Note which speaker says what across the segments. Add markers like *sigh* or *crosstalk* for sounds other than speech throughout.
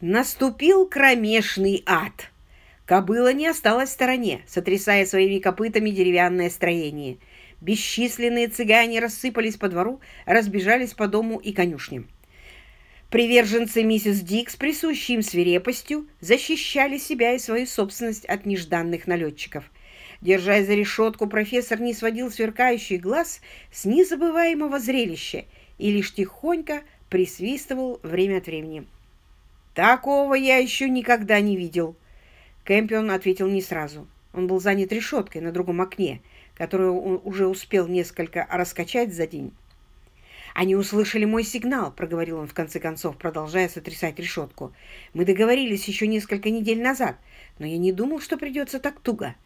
Speaker 1: Наступил кромешный ад. Кобыла не осталась в стороне, сотрясая своими копытами деревянное строение. Бесчисленные цыгане рассыпались по двору, разбежались по дому и конюшням. Приверженцы миссис Дик с им свирепостью защищали себя и свою собственность от нежданных налетчиков. Держась за решетку, профессор не сводил сверкающий глаз с незабываемого зрелища и лишь тихонько присвистывал время от времени. «Такого я еще никогда не видел!» Кэмпион ответил не сразу. Он был занят решеткой на другом окне, которую он уже успел несколько раскачать за день. «Они услышали мой сигнал», — проговорил он в конце концов, продолжая сотрясать решетку. «Мы договорились еще несколько недель назад, но я не думал, что придется так туго.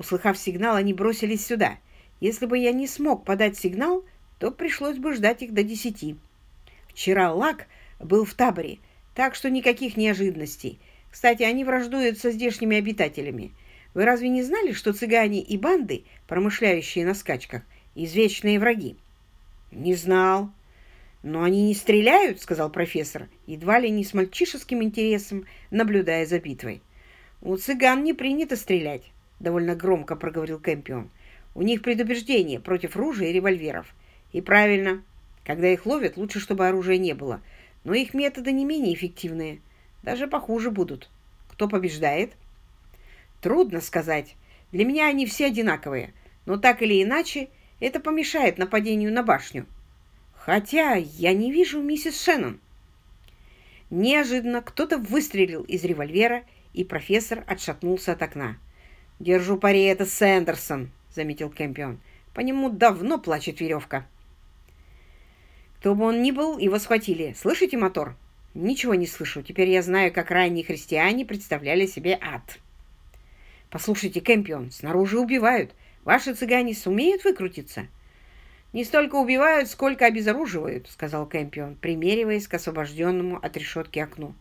Speaker 1: Услыхав сигнал, они бросились сюда. Если бы я не смог подать сигнал, то пришлось бы ждать их до десяти. Вчера Лак был в таборе, так что никаких неожиданностей. Кстати, они враждуют со здешними обитателями. Вы разве не знали, что цыгане и банды, промышляющие на скачках, извечные враги? Не знал. Но они не стреляют, сказал профессор, едва ли не с мальчишеским интересом, наблюдая за битвой. У цыган не принято стрелять, довольно громко проговорил Кэмпион. У них предубеждение против ружей и револьверов. И правильно, когда их ловят, лучше, чтобы оружия не было – но их методы не менее эффективные. Даже похуже будут. Кто побеждает? Трудно сказать. Для меня они все одинаковые. Но так или иначе, это помешает нападению на башню. Хотя я не вижу миссис Шеннон. Неожиданно кто-то выстрелил из револьвера, и профессор отшатнулся от окна. «Держу пари, это Сэндерсон», — заметил Кэмпион. «По нему давно плачет веревка». Кто бы он ни был, его схватили. Слышите мотор? Ничего не слышу. Теперь я знаю, как ранние христиане представляли себе ад. Послушайте, Кэмпион, снаружи убивают. Ваши цыгане сумеют выкрутиться? Не столько убивают, сколько обезоруживают, сказал Кэмпион, примериваясь к освобожденному от решетки окну.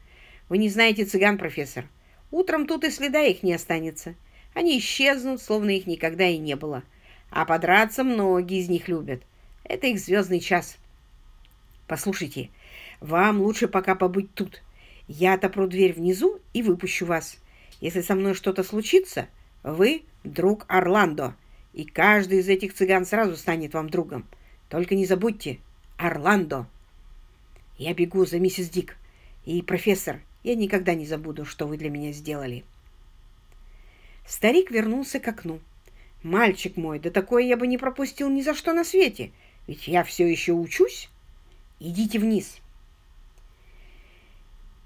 Speaker 1: Вы не знаете цыган, профессор. Утром тут и следа их не останется. Они исчезнут, словно их никогда и не было. А подраться многие из них любят. Это их звездный час. Послушайте, вам лучше пока побыть тут. Я отопру дверь внизу и выпущу вас. Если со мной что-то случится, вы друг Орландо, и каждый из этих цыган сразу станет вам другом. Только не забудьте, Орландо. Я бегу за миссис Дик. И, профессор, я никогда не забуду, что вы для меня сделали. Старик вернулся к окну. «Мальчик мой, да такое я бы не пропустил ни за что на свете, ведь я все еще учусь». Идите вниз.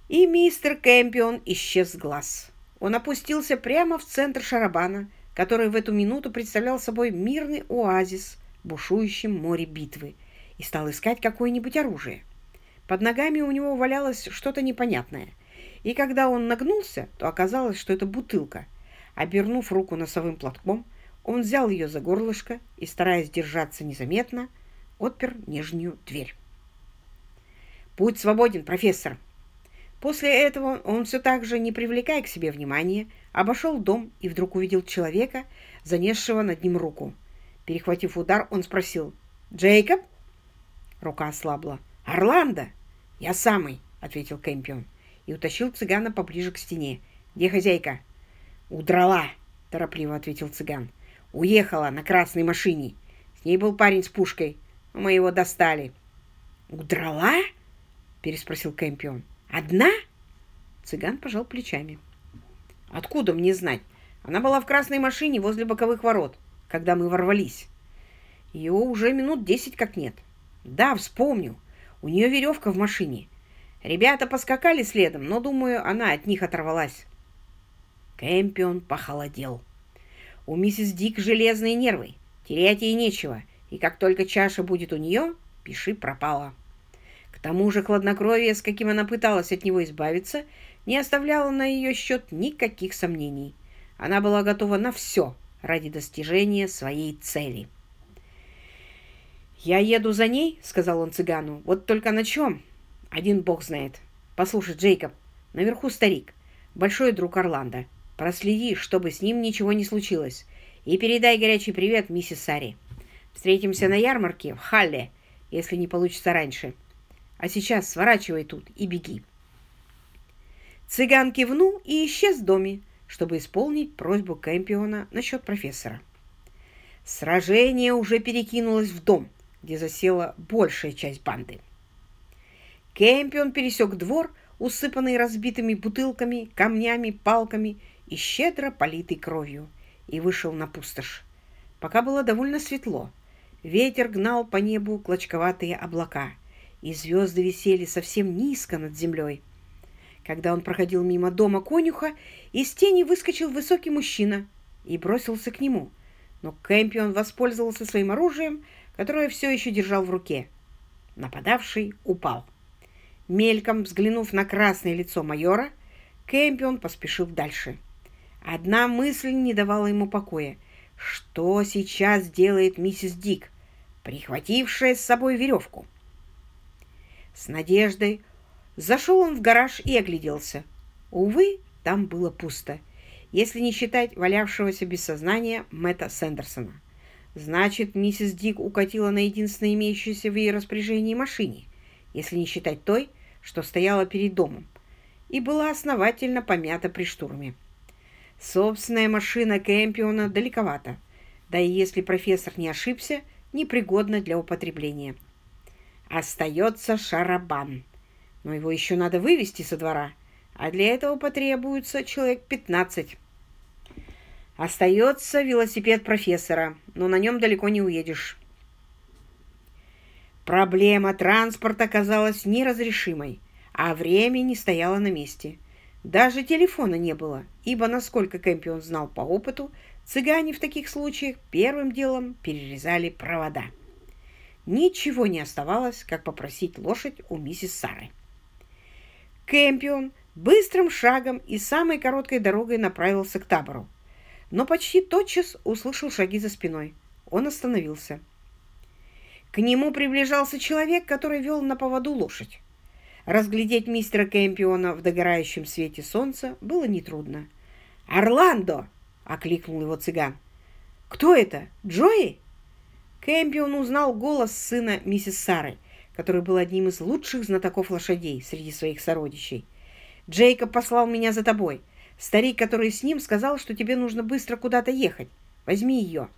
Speaker 1: И мистер Кэмпион исчез глаз. Он опустился прямо в центр шарабана, который в эту минуту представлял собой мирный оазис в бушующем море битвы, и стал искать какое-нибудь оружие. Под ногами у него валялось что-то непонятное, и когда он нагнулся, то оказалось, что это бутылка. Обернув руку носовым платком, он взял ее за горлышко и, стараясь держаться незаметно, отпер нижнюю дверь. «Путь свободен, профессор!» После этого он все так же, не привлекая к себе внимания, обошел дом и вдруг увидел человека, занесшего над ним руку. Перехватив удар, он спросил «Джейкоб?» Рука ослабла. «Орландо!» «Я самый!» — ответил Кэмпион и утащил цыгана поближе к стене. «Где хозяйка?» «Удрала!» — торопливо ответил цыган. «Уехала на красной машине. С ней был парень с пушкой. Мы его достали». «Удрала?» — переспросил Кэмпион. «Одна?» Цыган пожал плечами. «Откуда мне знать? Она была в красной машине возле боковых ворот, когда мы ворвались. Ее уже минут десять как нет. Да, вспомнил. У нее веревка в машине. Ребята поскакали следом, но, думаю, она от них оторвалась». Кэмпион похолодел. «У миссис Дик железные нервы. Терять ей нечего, и как только чаша будет у нее, пиши пропала». К тому же хладнокровие, с каким она пыталась от него избавиться, не оставляло на ее счет никаких сомнений. Она была готова на все ради достижения своей цели. «Я еду за ней», — сказал он цыгану. «Вот только на чем? Один бог знает. Послушай, Джейкоб, наверху старик, большой друг Орландо. Проследи, чтобы с ним ничего не случилось. И передай горячий привет миссис Сари. Встретимся на ярмарке в Халле, если не получится раньше». А сейчас сворачивай тут и беги. Цыган кивнул и исчез в доме, чтобы исполнить просьбу Кэмпиона насчет профессора. Сражение уже перекинулось в дом, где засела большая часть банды. Кэмпион пересек двор, усыпанный разбитыми бутылками, камнями, палками и щедро политый кровью, и вышел на пустошь. Пока было довольно светло, ветер гнал по небу клочковатые облака, и звезды висели совсем низко над землей. Когда он проходил мимо дома конюха, из тени выскочил высокий мужчина и бросился к нему. Но Кэмпион воспользовался своим оружием, которое все еще держал в руке. Нападавший упал. Мельком взглянув на красное лицо майора, Кэмпион поспешил дальше. Одна мысль не давала ему покоя. Что сейчас делает миссис Дик, прихватившая с собой веревку? С надеждой зашел он в гараж и огляделся. Увы, там было пусто, если не считать валявшегося без сознания Мэтта Сэндерсона. Значит, миссис Дик укатила на единственной имеющейся в ее распоряжении машине, если не считать той, что стояла перед домом, и была основательно помята при штурме. Собственная машина Кэмпиона далековато, да и если профессор не ошибся, непригодна для употребления. Остается шарабан. Но его еще надо вывести со двора, а для этого потребуется человек 15. Остается велосипед профессора, но на нем далеко не уедешь. Проблема транспорта казалась неразрешимой, а время не стояло на месте. Даже телефона не было, ибо, насколько Кэмпион знал по опыту, цыгане в таких случаях первым делом перерезали провода ничего не оставалось, как попросить лошадь у миссис Сары. Кэмпион быстрым шагом и самой короткой дорогой направился к табору, но почти тотчас услышал шаги за спиной. Он остановился. К нему приближался человек, который вел на поводу лошадь. Разглядеть мистера Кэмпиона в догорающем свете солнца было нетрудно. «Орландо!» — окликнул его цыган. «Кто это? Джои?» Кэмпион узнал голос сына миссис Сары, который был одним из лучших знатоков лошадей среди своих сородичей. «Джейкоб послал меня за тобой. Старик, который с ним, сказал, что тебе нужно быстро куда-то ехать. Возьми ее».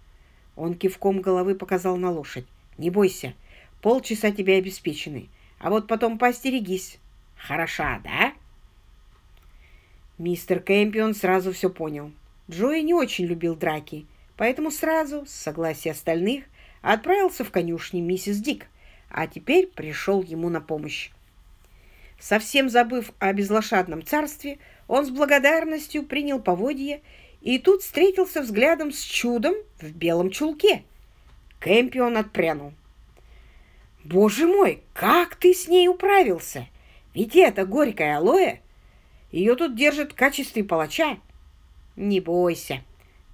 Speaker 1: Он кивком головы показал на лошадь. «Не бойся, полчаса тебе обеспечены, а вот потом поостерегись. Хороша, да?» Мистер Кэмпион сразу все понял. Джои не очень любил драки, поэтому сразу, с согласия остальных, отправился в конюшни миссис Дик, а теперь пришел ему на помощь. Совсем забыв о безлошадном царстве, он с благодарностью принял поводье и тут встретился взглядом с чудом в белом чулке. Кэмпион отпрянул. «Боже мой, как ты с ней управился? Ведь это горькая алоэ. Ее тут держат в качестве палача. Не бойся,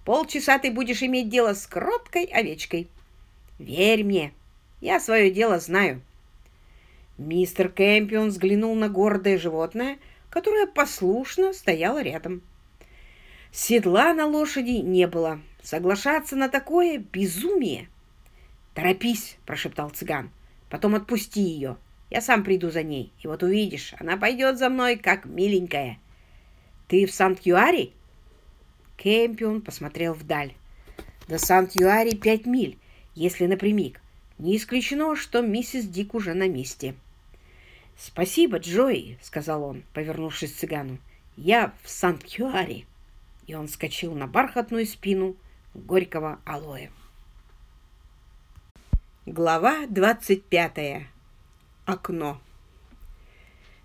Speaker 1: полчаса ты будешь иметь дело с кроткой овечкой». Верь мне, я свое дело знаю. Мистер Кэмпион взглянул на гордое животное, которое послушно стояло рядом. Седла на лошади не было. Соглашаться на такое — безумие. «Торопись!» — прошептал цыган. «Потом отпусти ее. Я сам приду за ней, и вот увидишь, она пойдет за мной, как миленькая. Ты в Сант-Юаре?» Кэмпион посмотрел вдаль. До Сант-Юари пять миль, если напрямик. Не исключено, что миссис Дик уже на месте. «Спасибо, Джои», — сказал он, повернувшись к цыгану. «Я в Санкт-Кюаре». И он скочил на бархатную спину горького алоэ. Глава двадцать пятая. Окно.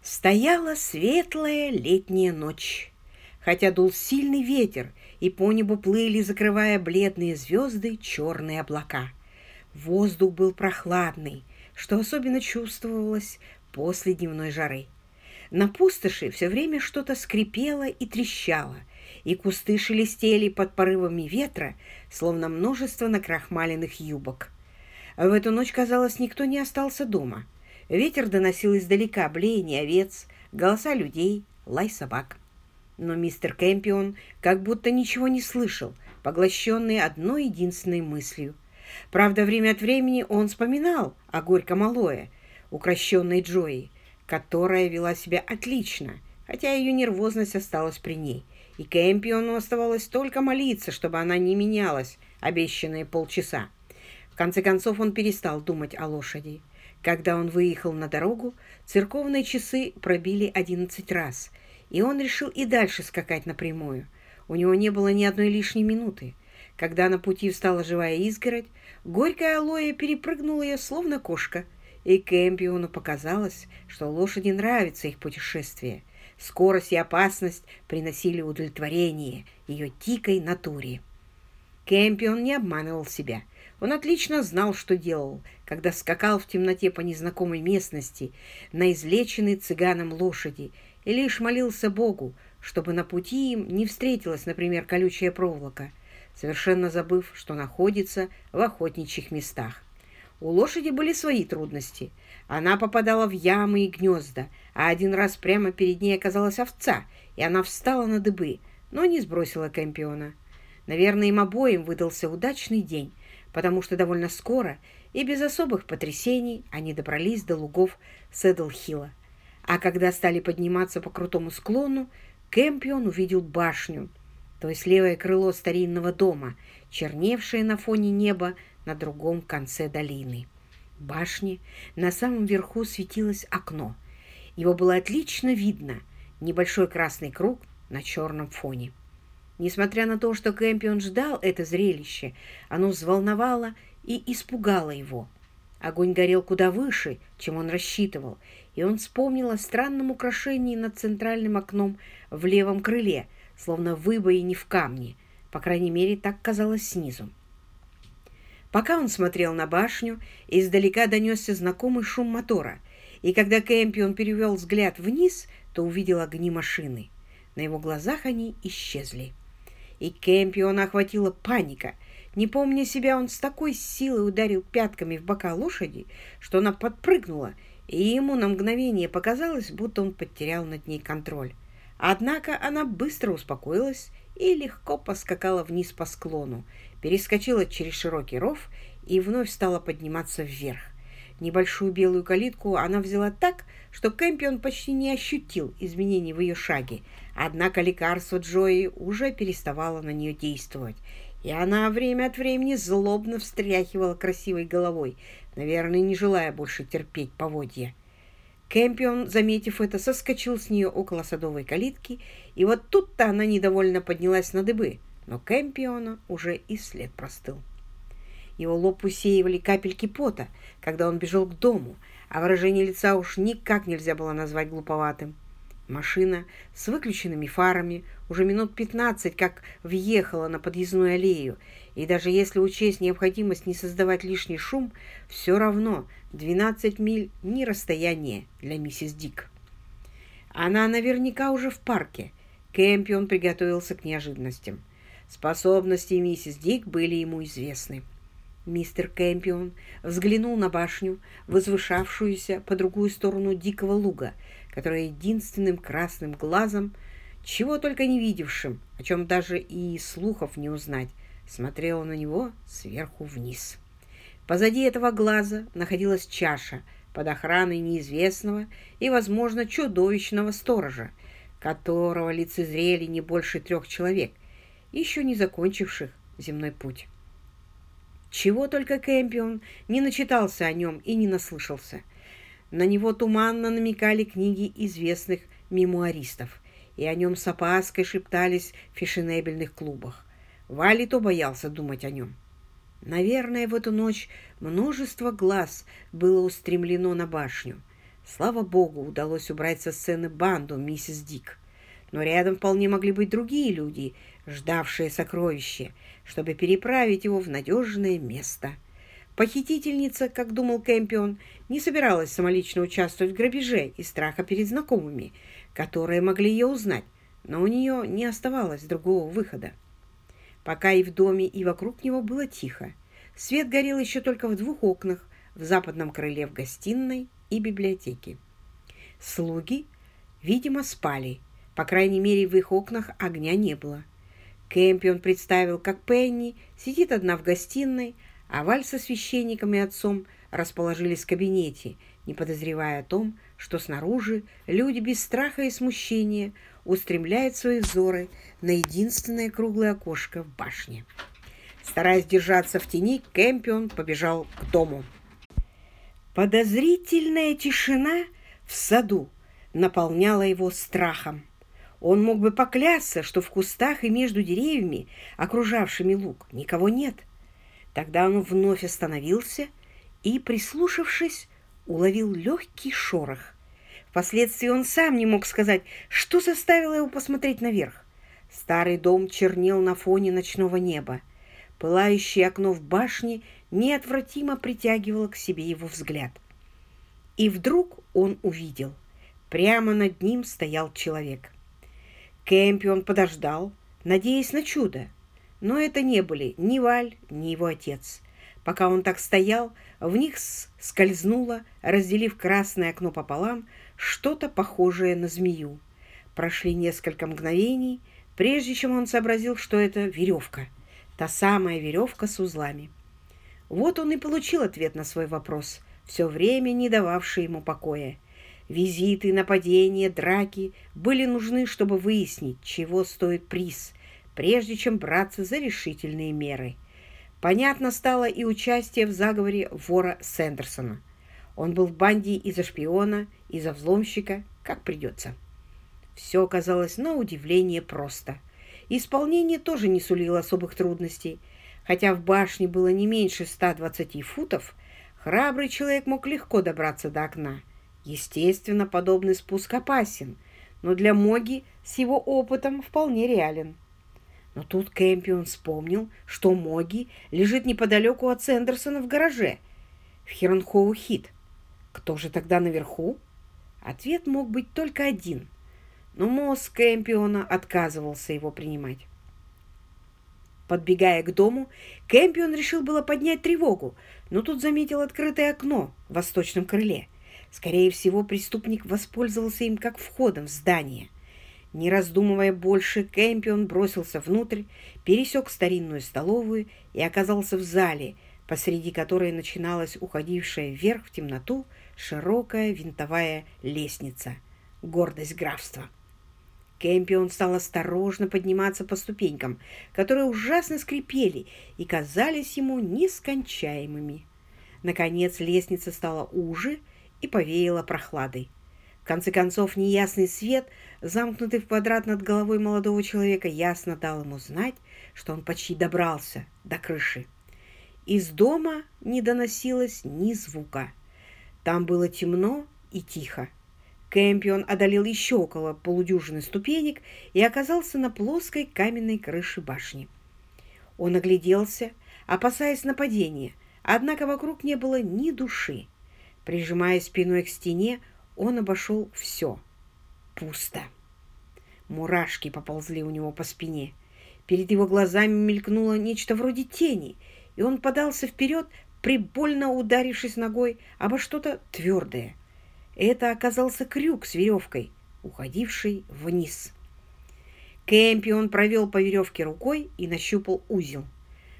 Speaker 1: Стояла светлая летняя ночь. Хотя дул сильный ветер, и по небу плыли, закрывая бледные звезды, черные облака — Воздух был прохладный, что особенно чувствовалось после дневной жары. На пустоши все время что-то скрипело и трещало, и кусты шелестели под порывами ветра, словно множество накрахмаленных юбок. В эту ночь, казалось, никто не остался дома. Ветер доносил издалека блеяние овец, голоса людей, лай собак. Но мистер Кэмпион как будто ничего не слышал, поглощенный одной единственной мыслью Правда, время от времени он вспоминал о горьком алое, укращенной Джои, которая вела себя отлично, хотя ее нервозность осталась при ней, и Кэмпиону оставалось только молиться, чтобы она не менялась обещанные полчаса. В конце концов он перестал думать о лошади. Когда он выехал на дорогу, церковные часы пробили одиннадцать раз, и он решил и дальше скакать напрямую. У него не было ни одной лишней минуты. Когда на пути встала живая изгородь, горькая алоэ перепрыгнула ее, словно кошка, и Кэмпиону показалось, что лошади нравится их путешествие. Скорость и опасность приносили удовлетворение ее дикой натуре. Кэмпион не обманывал себя. Он отлично знал, что делал, когда скакал в темноте по незнакомой местности на излеченной цыганом лошади и лишь молился Богу, чтобы на пути им не встретилась, например, колючая проволока, совершенно забыв, что находится в охотничьих местах. У лошади были свои трудности. Она попадала в ямы и гнезда, а один раз прямо перед ней оказалась овца, и она встала на дыбы, но не сбросила Кэмпиона. Наверное, им обоим выдался удачный день, потому что довольно скоро и без особых потрясений они добрались до лугов Седлхилла. А когда стали подниматься по крутому склону, Кэмпион увидел башню, то есть левое крыло старинного дома, черневшее на фоне неба на другом конце долины. В башне на самом верху светилось окно. Его было отлично видно, небольшой красный круг на черном фоне. Несмотря на то, что Кэмпион ждал это зрелище, оно взволновало и испугало его. Огонь горел куда выше, чем он рассчитывал, и он вспомнил о странном украшении над центральным окном в левом крыле, словно выбоине в камне. По крайней мере, так казалось снизу. Пока он смотрел на башню, издалека донесся знакомый шум мотора, и когда Кэмпион перевел взгляд вниз, то увидел огни машины. На его глазах они исчезли. И Кэмпиона охватила паника. Не помня себя, он с такой силой ударил пятками в бока лошади, что она подпрыгнула, и ему на мгновение показалось, будто он потерял над ней контроль. Однако она быстро успокоилась и легко поскакала вниз по склону, перескочила через широкий ров и вновь стала подниматься вверх. Небольшую белую калитку она взяла так, что Кэмпион почти не ощутил изменений в ее шаге, однако лекарство Джои уже переставало на нее действовать, и она время от времени злобно встряхивала красивой головой, наверное, не желая больше терпеть поводья. Кэмпион, заметив это, соскочил с нее около садовой калитки, и вот тут-то она недовольно поднялась на дыбы — но Кэмпиона уже и след простыл. Его лоб усеивали капельки пота, когда он бежал к дому, а выражение лица уж никак нельзя было назвать глуповатым. Машина с выключенными фарами уже минут пятнадцать как въехала на подъездную аллею, и даже если учесть необходимость не создавать лишний шум, все равно 12 миль не расстояние для миссис Дик. Она наверняка уже в парке. Кэмпион приготовился к неожиданностям. Способности миссис Дик были ему известны. Мистер Кэмпион взглянул на башню, возвышавшуюся по другую сторону дикого луга, которая единственным красным глазом, чего только не видевшим, о чем даже и слухов не узнать, смотрела на него сверху вниз. Позади этого глаза находилась чаша под охраной неизвестного и, возможно, чудовищного сторожа, которого лицезрели не больше трех человек, еще не закончивших земной путь. Чего только Кэмпион не начитался о нем и не наслышался. На него туманно намекали книги известных мемуаристов, и о нем с опаской шептались в фешенебельных клубах. Вали то боялся думать о нем. Наверное, в эту ночь множество глаз было устремлено на башню. Слава богу, удалось убрать со сцены банду миссис Дик. Но рядом вполне могли быть другие люди, ждавшие сокровище, чтобы переправить его в надежное место. Похитительница, как думал Кэмпион, не собиралась самолично участвовать в грабеже из страха перед знакомыми, которые могли ее узнать, но у нее не оставалось другого выхода. Пока и в доме, и вокруг него было тихо. Свет горел еще только в двух окнах, в западном крыле в гостиной и библиотеке. Слуги, видимо, спали, по крайней мере, в их окнах огня не было. Кэмпион представил, как Пенни сидит одна в гостиной, а Валь со священником и отцом расположились в кабинете, не подозревая о том, что снаружи люди без страха и смущения устремляют свои взоры на единственное круглое окошко в башне. Стараясь держаться в тени, Кэмпион побежал к дому. Подозрительная тишина в саду наполняла его страхом. Он мог бы поклясться, что в кустах и между деревьями, окружавшими луг, никого нет. Тогда он вновь остановился и, прислушавшись, уловил легкий шорох. Впоследствии он сам не мог сказать, что заставило его посмотреть наверх. Старый дом чернел на фоне ночного неба. Пылающее окно в башне неотвратимо притягивало к себе его взгляд. И вдруг он увидел. Прямо над ним стоял человек. Кэмпион подождал, надеясь на чудо. Но это не были ни Валь, ни его отец. Пока он так стоял, в них скользнуло, разделив красное окно пополам, что-то похожее на змею. Прошли несколько мгновений, прежде чем он сообразил, что это веревка. Та самая веревка с узлами. Вот он и получил ответ на свой вопрос, все время не дававший ему покоя. Визиты, нападения, драки были нужны, чтобы выяснить, чего стоит приз, прежде чем браться за решительные меры. Понятно стало и участие в заговоре вора Сэндерсона. Он был в банде из-за шпиона, из-за взломщика, как придется. Все оказалось на удивление просто. Исполнение тоже не сулило особых трудностей. Хотя в башне было не меньше 120 футов, храбрый человек мог легко добраться до окна – Естественно, подобный спуск опасен, но для Моги с его опытом вполне реален. Но тут Кэмпион вспомнил, что Моги лежит неподалеку от Сэндерсона в гараже, в Хернхоу-Хит. Кто же тогда наверху? Ответ мог быть только один, но мозг Кэмпиона отказывался его принимать. Подбегая к дому, Кэмпион решил было поднять тревогу, но тут заметил открытое окно в восточном крыле. Скорее всего, преступник воспользовался им как входом в здание. Не раздумывая больше, Кэмпион бросился внутрь, пересек старинную столовую и оказался в зале, посреди которой начиналась уходившая вверх в темноту широкая винтовая лестница. Гордость графства. Кэмпион стал осторожно подниматься по ступенькам, которые ужасно скрипели и казались ему нескончаемыми. Наконец лестница стала уже, и повеяло прохладой. В конце концов, неясный свет, замкнутый в квадрат над головой молодого человека, ясно дал ему знать, что он почти добрался до крыши. Из дома не доносилось ни звука. Там было темно и тихо. Кэмпион одолел еще около полудюжины ступенек и оказался на плоской каменной крыше башни. Он огляделся, опасаясь нападения, однако вокруг не было ни души. Прижимая спиной к стене, он обошел все. Пусто. Мурашки поползли у него по спине. Перед его глазами мелькнуло нечто вроде тени, и он подался вперед, прибольно ударившись ногой обо что-то твердое. Это оказался крюк с веревкой, уходивший вниз. Кэмпион провел по веревке рукой и нащупал узел.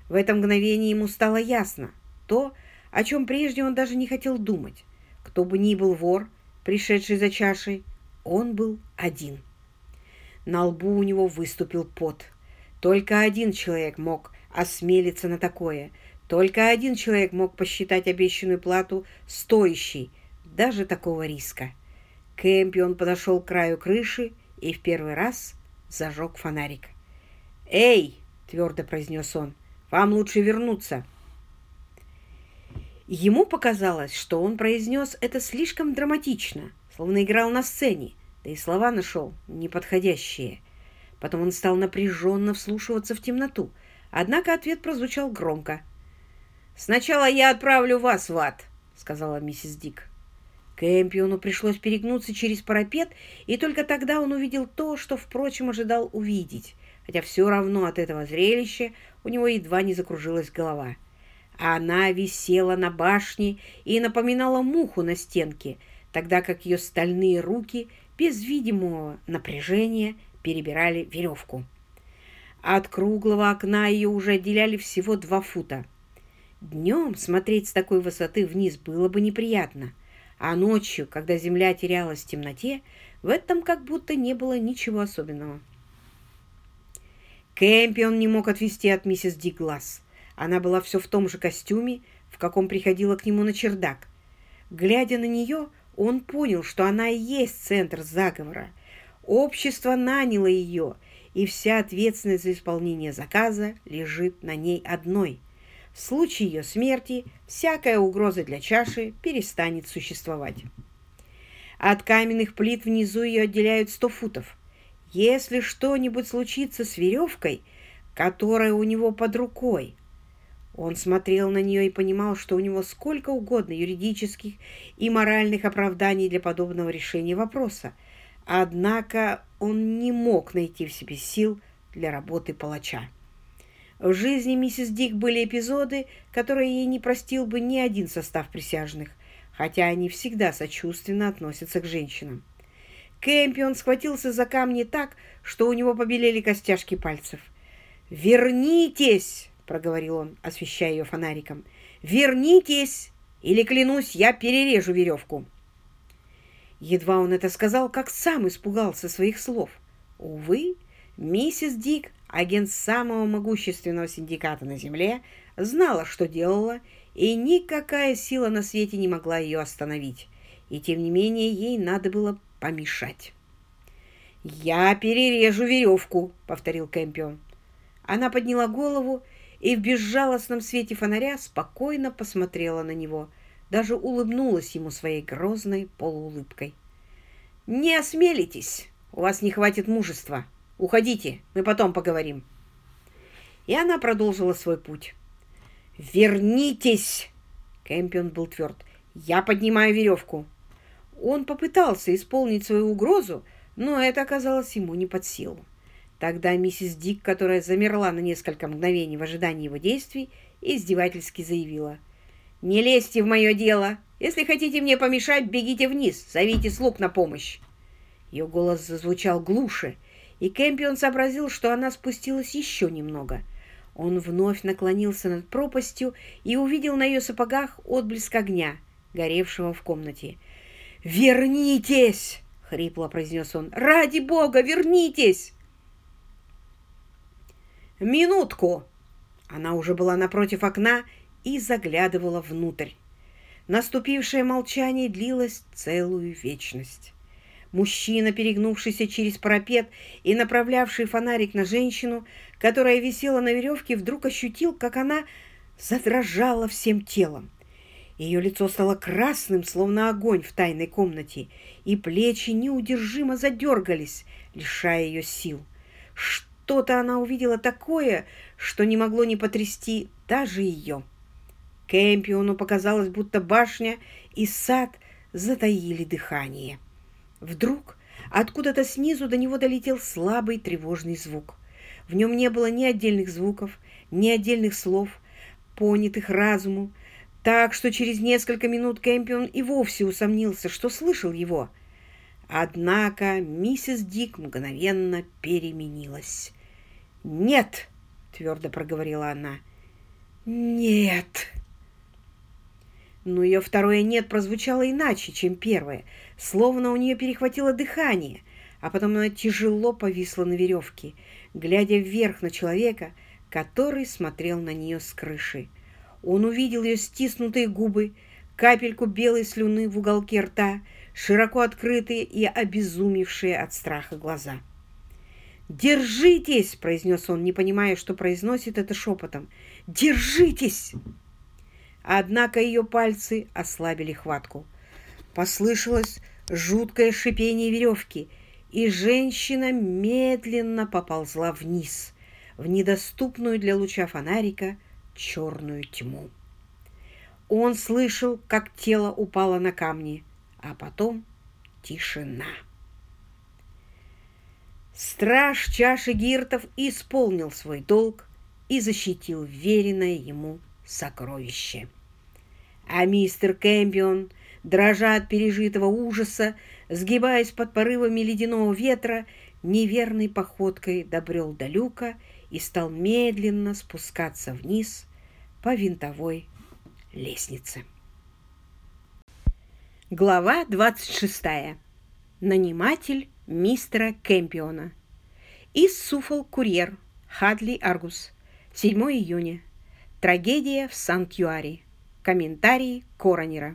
Speaker 1: В это мгновение ему стало ясно то, о чем прежде он даже не хотел думать. Кто бы ни был вор, пришедший за чашей, он был один. На лбу у него выступил пот. Только один человек мог осмелиться на такое. Только один человек мог посчитать обещанную плату стоящей даже такого риска. Кэмпион подошел к краю крыши и в первый раз зажег фонарик. «Эй!» — твердо произнес он. «Вам лучше вернуться!» Ему показалось, что он произнес это слишком драматично, словно играл на сцене, да и слова нашел неподходящие. Потом он стал напряженно вслушиваться в темноту, однако ответ прозвучал громко. «Сначала я отправлю вас в ад», — сказала миссис Дик. Кэмпиону пришлось перегнуться через парапет, и только тогда он увидел то, что, впрочем, ожидал увидеть, хотя все равно от этого зрелища у него едва не закружилась голова. Она висела на башне и напоминала муху на стенке, тогда как ее стальные руки без видимого напряжения перебирали веревку. От круглого окна ее уже отделяли всего два фута. Днем смотреть с такой высоты вниз было бы неприятно, А ночью, когда земля терялась в темноте, в этом как будто не было ничего особенного. Кэмпион не мог отвести от миссис Ди глаз. Она была все в том же костюме, в каком приходила к нему на чердак. Глядя на нее, он понял, что она и есть центр заговора. Общество наняло ее, и вся ответственность за исполнение заказа лежит на ней одной. В случае ее смерти всякая угроза для чаши перестанет существовать. От каменных плит внизу ее отделяют сто футов. Если что-нибудь случится с веревкой, которая у него под рукой, он смотрел на нее и понимал, что у него сколько угодно юридических и моральных оправданий для подобного решения вопроса. Однако он не мог найти в себе сил для работы палача. В жизни миссис Дик были эпизоды, которые ей не простил бы ни один состав присяжных, хотя они всегда сочувственно относятся к женщинам. Кэмпион схватился за камни так, что у него побелели костяшки пальцев. «Вернитесь!» — проговорил он, освещая ее фонариком. «Вернитесь, или, клянусь, я перережу веревку!» Едва он это сказал, как сам испугался своих слов. Увы, миссис Дик, агент самого могущественного синдиката на Земле, знала, что делала, и никакая сила на свете не могла ее остановить. И тем не менее ей надо было помешать. «Я перережу веревку», — повторил Кэмпион. Она подняла голову и в безжалостном свете фонаря спокойно посмотрела на него, даже улыбнулась ему своей грозной полуулыбкой. «Не осмелитесь! У вас не хватит мужества! Уходите, мы потом поговорим!» И она продолжила свой путь. «Вернитесь!» Кэмпион был тверд. «Я поднимаю веревку!» Он попытался исполнить свою угрозу, но это оказалось ему не под силу. Тогда миссис Дик, которая замерла на несколько мгновений в ожидании его действий, издевательски заявила. «Не лезьте в мое дело! Если хотите мне помешать, бегите вниз, зовите слуг на помощь!» Ее голос зазвучал глуше, и Кэмпион сообразил, что она спустилась еще немного. Он вновь наклонился над пропастью и увидел на ее сапогах отблеск огня, горевшего в комнате. «Вернитесь!» — хрипло произнес он. «Ради бога, вернитесь!» «Минутку!» Она уже была напротив окна и заглядывала внутрь. Наступившее молчание длилось целую вечность. Мужчина, перегнувшийся через парапет и направлявший фонарик на женщину, которая висела на веревке, вдруг ощутил, как она задрожала всем телом. Ее лицо стало красным, словно огонь в тайной комнате, и плечи неудержимо задергались, лишая ее сил. Что что-то она увидела такое, что не могло не потрясти даже ее. Кэмпиону показалось, будто башня и сад затаили дыхание. Вдруг откуда-то снизу до него долетел слабый тревожный звук. В нем не было ни отдельных звуков, ни отдельных слов, понятых разуму, так что через несколько минут Кэмпион и вовсе усомнился, что слышал его — Однако миссис Дик мгновенно переменилась. «Нет!» — твердо проговорила она. «Нет!» Но ее второе «нет» прозвучало иначе, чем первое, словно у нее перехватило дыхание, а потом она тяжело повисла на веревке, глядя вверх на человека, который смотрел на нее с крыши. Он увидел ее стиснутые губы, капельку белой слюны в уголке рта — широко открытые и обезумевшие от страха глаза. «Держитесь!» — произнес он, не понимая, что произносит это шепотом. «Держитесь!» Однако ее пальцы ослабили хватку. Послышалось жуткое шипение веревки, и женщина медленно поползла вниз, в недоступную для луча фонарика черную тьму. Он слышал, как тело упало на камни, а потом тишина. Страж чаши гиртов исполнил свой долг и защитил веренное ему сокровище. А мистер Кэмпион, дрожа от пережитого ужаса, сгибаясь под порывами ледяного ветра, неверной походкой добрел до люка и стал медленно спускаться вниз по винтовой лестнице. Глава 26. Наниматель мистера Кэмпиона. Из Суфол Курьер. Хадли Аргус. 7 июня. Трагедия в Сан-Кьюаре. Комментарий Коронера.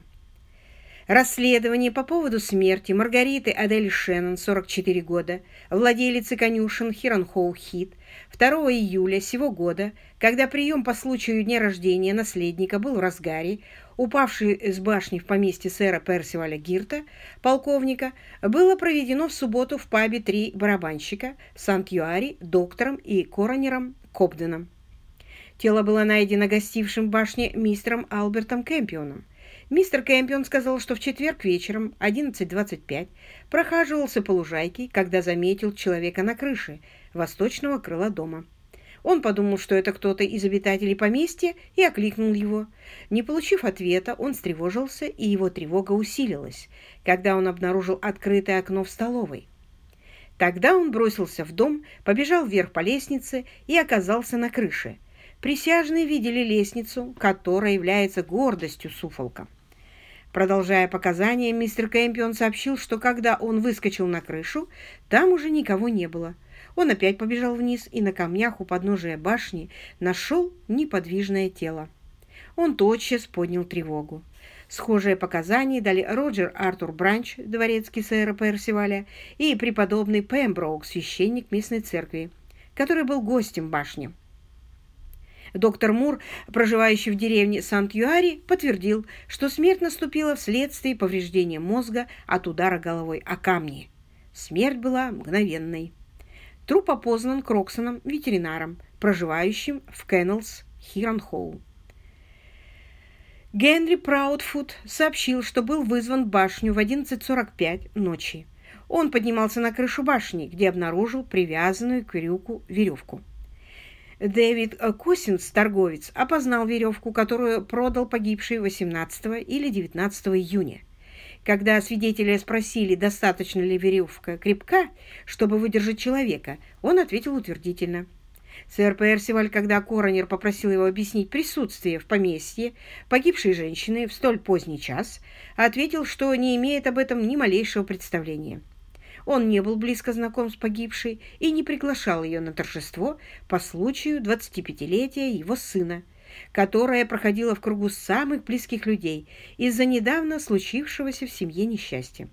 Speaker 1: Расследование по поводу смерти Маргариты Адель Шеннон, 44 года, владелицы конюшен Хиранхоу-Хит, 2 июля сего года, когда прием по случаю дня рождения наследника был в разгаре, упавший с башни в поместье сэра Персиваля Гирта, полковника, было проведено в субботу в пабе «Три барабанщика» в Сан-Юаре доктором и коронером Кобденом. Тело было найдено гостившим в башне мистером Албертом Кэмпионом. Мистер Кэмпион сказал, что в четверг вечером, 11.25, прохаживался по лужайке, когда заметил человека на крыше восточного крыла дома. Он подумал, что это кто-то из обитателей поместья, и окликнул его. Не получив ответа, он встревожился, и его тревога усилилась, когда он обнаружил открытое окно в столовой. Тогда он бросился в дом, побежал вверх по лестнице и оказался на крыше. Присяжные видели лестницу, которая является гордостью Суфолка. Продолжая показания, мистер Кэмпион сообщил, что когда он выскочил на крышу, там уже никого не было. Он опять побежал вниз и на камнях у подножия башни нашел неподвижное тело. Он тотчас поднял тревогу. Схожие показания дали Роджер Артур Бранч, дворецкий сэра Персиваля, и преподобный Пемброук, священник местной церкви, который был гостем башни. Доктор Мур, проживающий в деревне Сант-Юари, подтвердил, что смерть наступила вследствие повреждения мозга от удара головой о камни. Смерть была мгновенной. Труп опознан Кроксоном, ветеринаром, проживающим в Кеннелс, Хиранхоу. Генри Праудфуд сообщил, что был вызван в башню в 11.45 ночи. Он поднимался на крышу башни, где обнаружил привязанную к крюку веревку. Дэвид Косинс, торговец, опознал веревку, которую продал погибший 18 или 19 июня. Когда свидетели спросили, достаточно ли веревка крепка, чтобы выдержать человека, он ответил утвердительно. Сэр Персиваль, когда коронер попросил его объяснить присутствие в поместье погибшей женщины в столь поздний час, ответил, что не имеет об этом ни малейшего представления. Он не был близко знаком с погибшей и не приглашал ее на торжество по случаю 25-летия его сына, которое проходило в кругу самых близких людей из-за недавно случившегося в семье несчастья.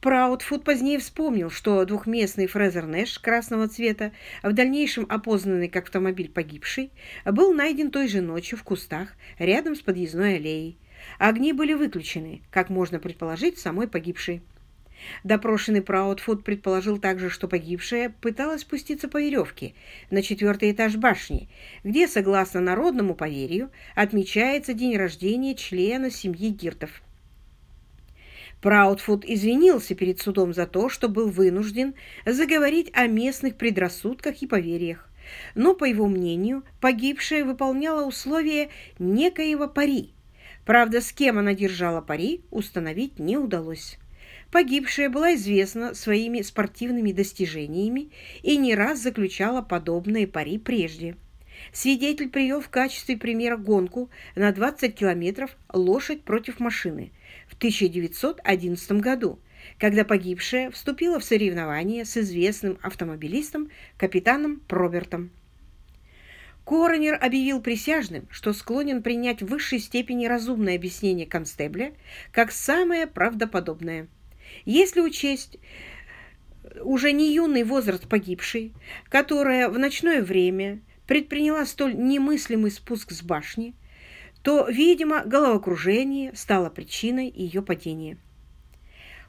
Speaker 1: Праудфуд позднее вспомнил, что двухместный Фрезер Нэш красного цвета, в дальнейшем опознанный как автомобиль погибший, был найден той же ночью в кустах рядом с подъездной аллеей. Огни были выключены, как можно предположить, самой погибшей. Допрошенный Праудфуд предположил также, что погибшая пыталась спуститься по веревке на четвертый этаж башни, где, согласно народному поверью, отмечается день рождения члена семьи Гиртов. Праудфуд извинился перед судом за то, что был вынужден заговорить о местных предрассудках и поверьях. Но, по его мнению, погибшая выполняла условия некоего пари. Правда, с кем она держала пари, установить не удалось. Погибшая была известна своими спортивными достижениями и не раз заключала подобные пари прежде. Свидетель привел в качестве примера гонку на 20 километров лошадь против машины в 1911 году, когда погибшая вступила в соревнование с известным автомобилистом капитаном Пробертом. Коронер объявил присяжным, что склонен принять в высшей степени разумное объяснение констебля как самое правдоподобное – если учесть уже не юный возраст погибшей, которая в ночное время предприняла столь немыслимый спуск с башни, то, видимо, головокружение стало причиной ее падения.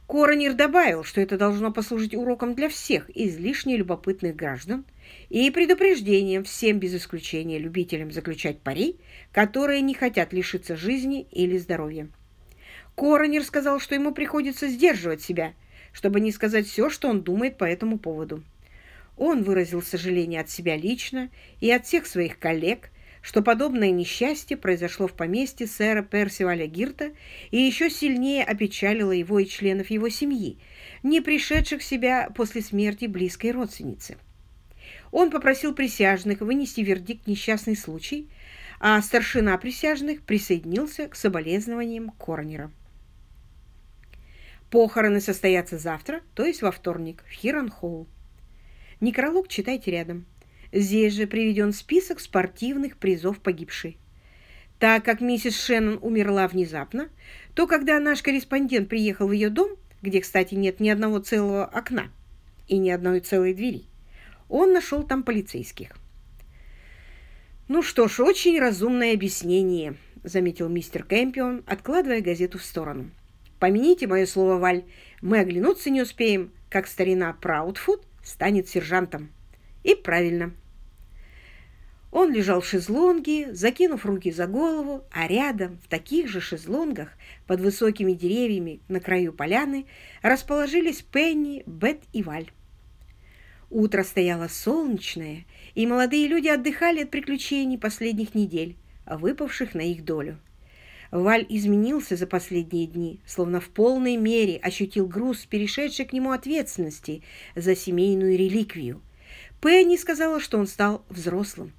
Speaker 1: Коронер добавил, что это должно послужить уроком для всех излишне любопытных граждан и предупреждением всем без исключения любителям заключать пари, которые не хотят лишиться жизни или здоровья. Коронер сказал, что ему приходится сдерживать себя, чтобы не сказать все, что он думает по этому поводу. Он выразил сожаление от себя лично и от всех своих коллег, что подобное несчастье произошло в поместье сэра Персиваля Гирта и еще сильнее опечалило его и членов его семьи, не пришедших в себя после смерти близкой родственницы. Он попросил присяжных вынести вердикт «несчастный случай», а старшина присяжных присоединился к соболезнованиям Корнера. Похороны состоятся завтра, то есть во вторник, в Хирон-Холл. Некролог читайте рядом. Здесь же приведен список спортивных призов погибшей. Так как миссис Шеннон умерла внезапно, то когда наш корреспондент приехал в ее дом, где, кстати, нет ни одного целого окна и ни одной целой двери, он нашел там полицейских. «Ну что ж, очень разумное объяснение», — заметил мистер Кэмпион, откладывая газету в сторону. «Помяните мое слово, Валь, мы оглянуться не успеем, как старина Праудфуд станет сержантом». И правильно. Он лежал в шезлонге, закинув руки за голову, а рядом, в таких же шезлонгах, под высокими деревьями на краю поляны, расположились Пенни, Бет и Валь. Утро стояло солнечное, и молодые люди отдыхали от приключений последних недель, выпавших на их долю. Валь изменился за последние дни, словно в полной мере ощутил груз, перешедший к нему ответственности за семейную реликвию. Пенни сказала, что он стал взрослым.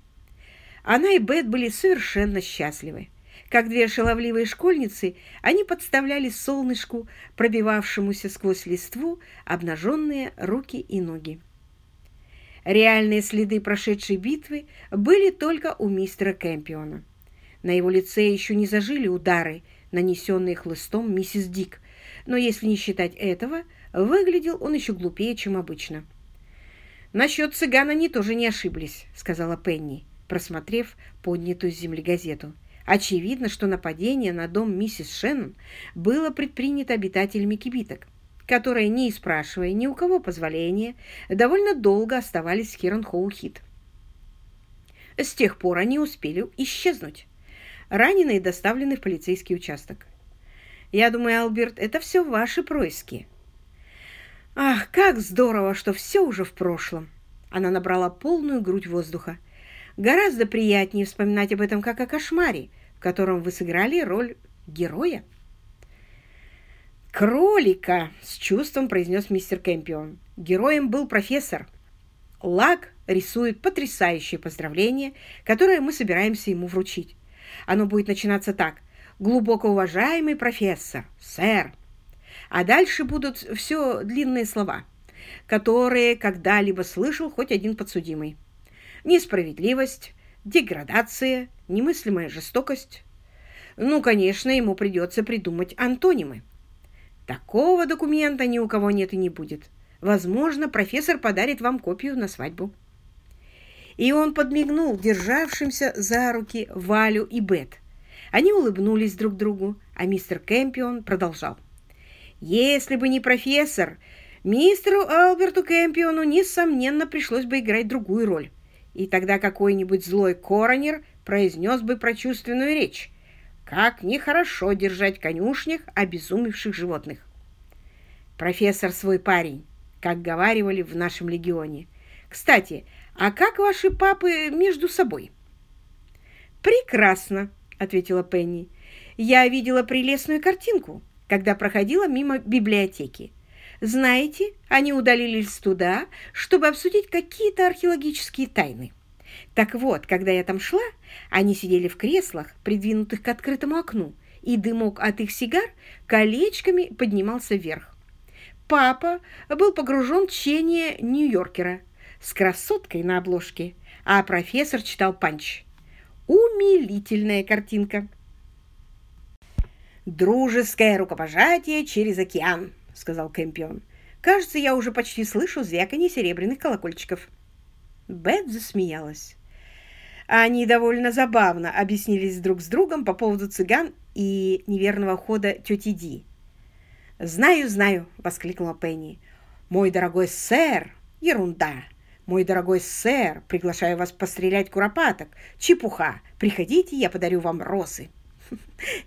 Speaker 1: Она и Бет были совершенно счастливы. Как две шаловливые школьницы, они подставляли солнышку, пробивавшемуся сквозь листву, обнаженные руки и ноги. Реальные следы прошедшей битвы были только у мистера Кэмпиона. На его лице еще не зажили удары, нанесенные хлыстом миссис Дик, но если не считать этого, выглядел он еще глупее, чем обычно. «Насчет цыгана они тоже не ошиблись», — сказала Пенни просмотрев поднятую с земли газету. Очевидно, что нападение на дом миссис Шеннон было предпринято обитателями кибиток, которые, не спрашивая ни у кого позволения, довольно долго оставались в Хирон-Хоу-Хит. С тех пор они успели исчезнуть. Раненые доставлены в полицейский участок. Я думаю, Алберт, это все ваши происки. Ах, как здорово, что все уже в прошлом. Она набрала полную грудь воздуха. Гораздо приятнее вспоминать об этом как о кошмаре, в котором вы сыграли роль героя. «Кролика!» — с чувством произнес мистер Кэмпион. Героем был профессор. Лак рисует потрясающее поздравление, которое мы собираемся ему вручить. Оно будет начинаться так. «Глубоко уважаемый профессор, сэр». А дальше будут все длинные слова, которые когда-либо слышал хоть один подсудимый несправедливость, деградация, немыслимая жестокость. Ну, конечно, ему придется придумать антонимы. Такого документа ни у кого нет и не будет. Возможно, профессор подарит вам копию на свадьбу. И он подмигнул державшимся за руки Валю и Бет. Они улыбнулись друг другу, а мистер Кэмпион продолжал. «Если бы не профессор, мистеру Алберту Кэмпиону, несомненно, пришлось бы играть другую роль и тогда какой-нибудь злой коронер произнес бы прочувственную речь. Как нехорошо держать в конюшнях обезумевших животных. Профессор свой парень, как говаривали в нашем легионе. Кстати, а как ваши папы между собой? Прекрасно, ответила Пенни. Я видела прелестную картинку, когда проходила мимо библиотеки. Знаете, они удалились туда, чтобы обсудить какие-то археологические тайны. Так вот, когда я там шла, они сидели в креслах, придвинутых к открытому окну, и дымок от их сигар колечками поднимался вверх. Папа был погружен в чтение Нью-Йоркера с красоткой на обложке, а профессор читал панч. Умилительная картинка. Дружеское рукопожатие через океан. — сказал Кэмпион. «Кажется, я уже почти слышу звяканье серебряных колокольчиков». Бет засмеялась. Они довольно забавно объяснились друг с другом по поводу цыган и неверного хода тети Ди. «Знаю, знаю!» — воскликнула Пенни. «Мой дорогой сэр! Ерунда! Мой дорогой сэр, приглашаю вас пострелять куропаток! Чепуха! Приходите, я подарю вам розы!» *laughs*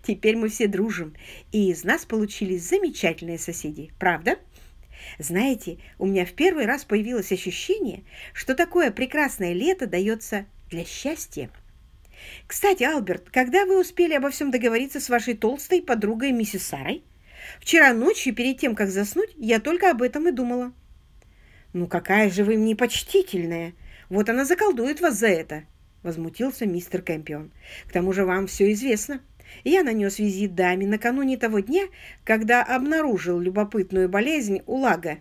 Speaker 1: Теперь мы все дружим, и из нас получились замечательные соседи, правда? Знаете, у меня в первый раз появилось ощущение, что такое прекрасное лето дается для счастья. Кстати, Алберт, когда вы успели обо всем договориться с вашей толстой подругой миссис Сарой? Вчера ночью, перед тем, как заснуть, я только об этом и думала. Ну какая же вы мне почтительная! Вот она заколдует вас за это, возмутился мистер Кэмпион. К тому же вам все известно. Я нанес визит даме накануне того дня, когда обнаружил любопытную болезнь у Лага.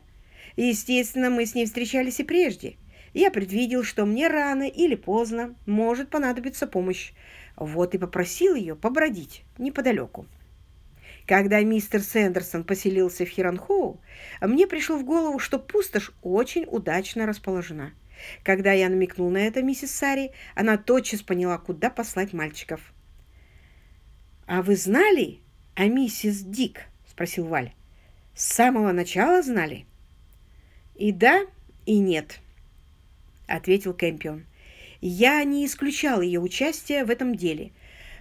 Speaker 1: Естественно, мы с ней встречались и прежде. Я предвидел, что мне рано или поздно может понадобиться помощь. Вот и попросил ее побродить неподалеку. Когда мистер Сэндерсон поселился в Хиранхоу, мне пришло в голову, что пустошь очень удачно расположена. Когда я намекнул на это миссис Сари, она тотчас поняла, куда послать мальчиков. «А вы знали о миссис Дик?» — спросил Валь. «С самого начала знали?» «И да, и нет», — ответил Кэмпион. «Я не исключал ее участие в этом деле,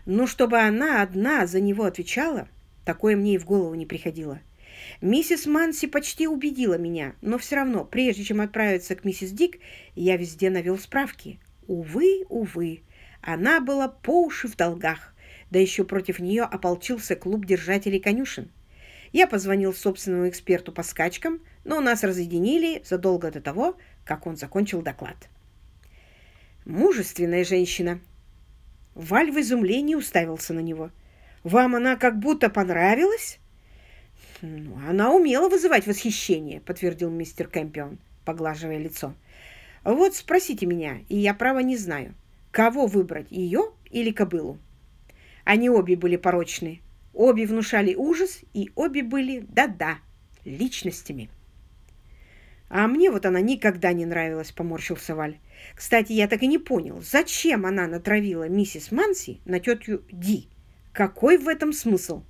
Speaker 1: но чтобы она одна за него отвечала, такое мне и в голову не приходило». Миссис Манси почти убедила меня, но все равно, прежде чем отправиться к миссис Дик, я везде навел справки. Увы, увы, она была по уши в долгах, да еще против нее ополчился клуб держателей конюшен. Я позвонил собственному эксперту по скачкам, но нас разъединили задолго до того, как он закончил доклад. Мужественная женщина. Валь в изумлении уставился на него. «Вам она как будто понравилась?» «Ну, «Она умела вызывать восхищение», — подтвердил мистер Кэмпион, поглаживая лицо. «Вот спросите меня, и я право не знаю, кого выбрать, ее или кобылу?» Они обе были порочны, обе внушали ужас, и обе были, да-да, личностями. «А мне вот она никогда не нравилась», — поморщился Валь. «Кстати, я так и не понял, зачем она натравила миссис Манси на тетю Ди? Какой в этом смысл?»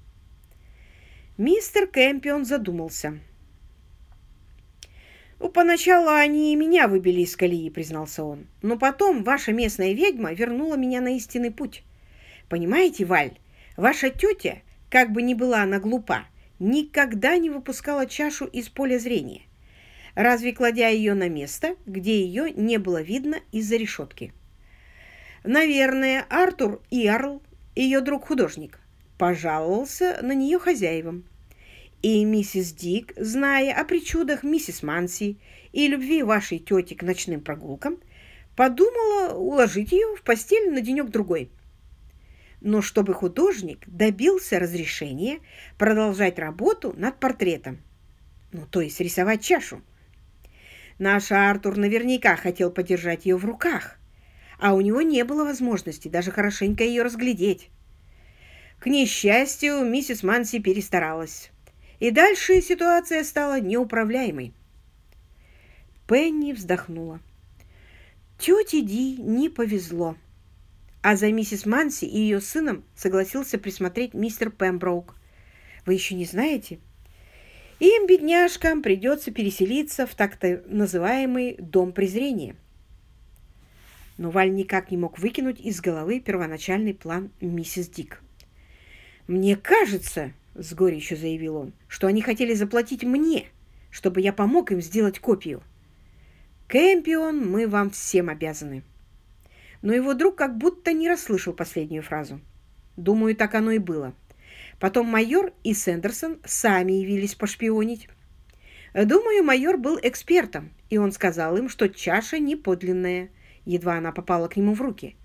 Speaker 1: Мистер Кэмпион задумался. «Ну, поначалу они и меня выбили из колеи», — признался он. «Но потом ваша местная ведьма вернула меня на истинный путь. Понимаете, Валь, ваша тетя, как бы ни была она глупа, никогда не выпускала чашу из поля зрения, разве кладя ее на место, где ее не было видно из-за решетки. Наверное, Артур Иарл, ее друг-художник, пожаловался на нее хозяевам. И миссис Дик, зная о причудах миссис Манси и любви вашей тети к ночным прогулкам, подумала уложить ее в постель на денек-другой. Но чтобы художник добился разрешения продолжать работу над портретом, ну, то есть рисовать чашу. Наш Артур наверняка хотел подержать ее в руках, а у него не было возможности даже хорошенько ее разглядеть. К несчастью, миссис Манси перестаралась, и дальше ситуация стала неуправляемой. Пенни вздохнула. Тете Ди не повезло, а за миссис Манси и ее сыном согласился присмотреть мистер Пемброук. Вы еще не знаете? Им, бедняжкам, придется переселиться в так называемый «дом презрения». Но Валь никак не мог выкинуть из головы первоначальный план миссис Дик. «Мне кажется, — с горечью заявил он, — что они хотели заплатить мне, чтобы я помог им сделать копию. Кэмпион, мы вам всем обязаны». Но его друг как будто не расслышал последнюю фразу. Думаю, так оно и было. Потом майор и Сэндерсон сами явились пошпионить. Думаю, майор был экспертом, и он сказал им, что чаша не подлинная, едва она попала к нему в руки.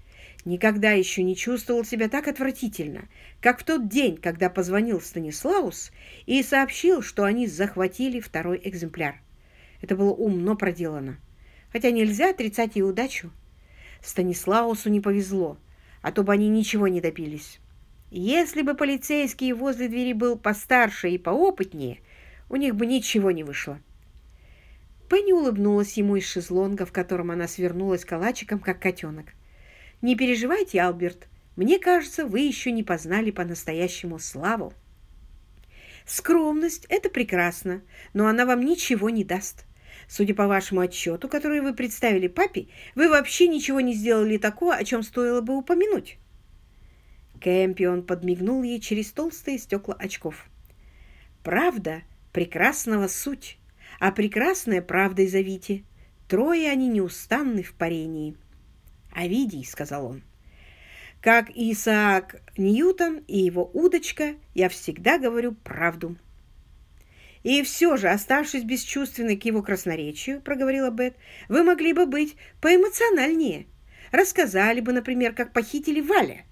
Speaker 1: Никогда еще не чувствовал себя так отвратительно, как в тот день, когда позвонил Станислаус и сообщил, что они захватили второй экземпляр. Это было умно проделано. Хотя нельзя отрицать и удачу. Станислаусу не повезло, а то бы они ничего не добились. Если бы полицейский возле двери был постарше и поопытнее, у них бы ничего не вышло. Пенни улыбнулась ему из шезлонга, в котором она свернулась калачиком, как котенок. Не переживайте, Алберт. Мне кажется, вы еще не познали по-настоящему славу. Скромность – это прекрасно, но она вам ничего не даст. Судя по вашему отчету, который вы представили папе, вы вообще ничего не сделали такого, о чем стоило бы упомянуть. Кэмпион подмигнул ей через толстые стекла очков. «Правда прекрасного суть, а прекрасная правдой зовите. Трое они неустанны в парении». «Овидий», — сказал он. «Как Исаак Ньютон и его удочка, я всегда говорю правду». «И все же, оставшись бесчувственной к его красноречию, — проговорила Бет, — вы могли бы быть поэмоциональнее. Рассказали бы, например, как похитили Валя.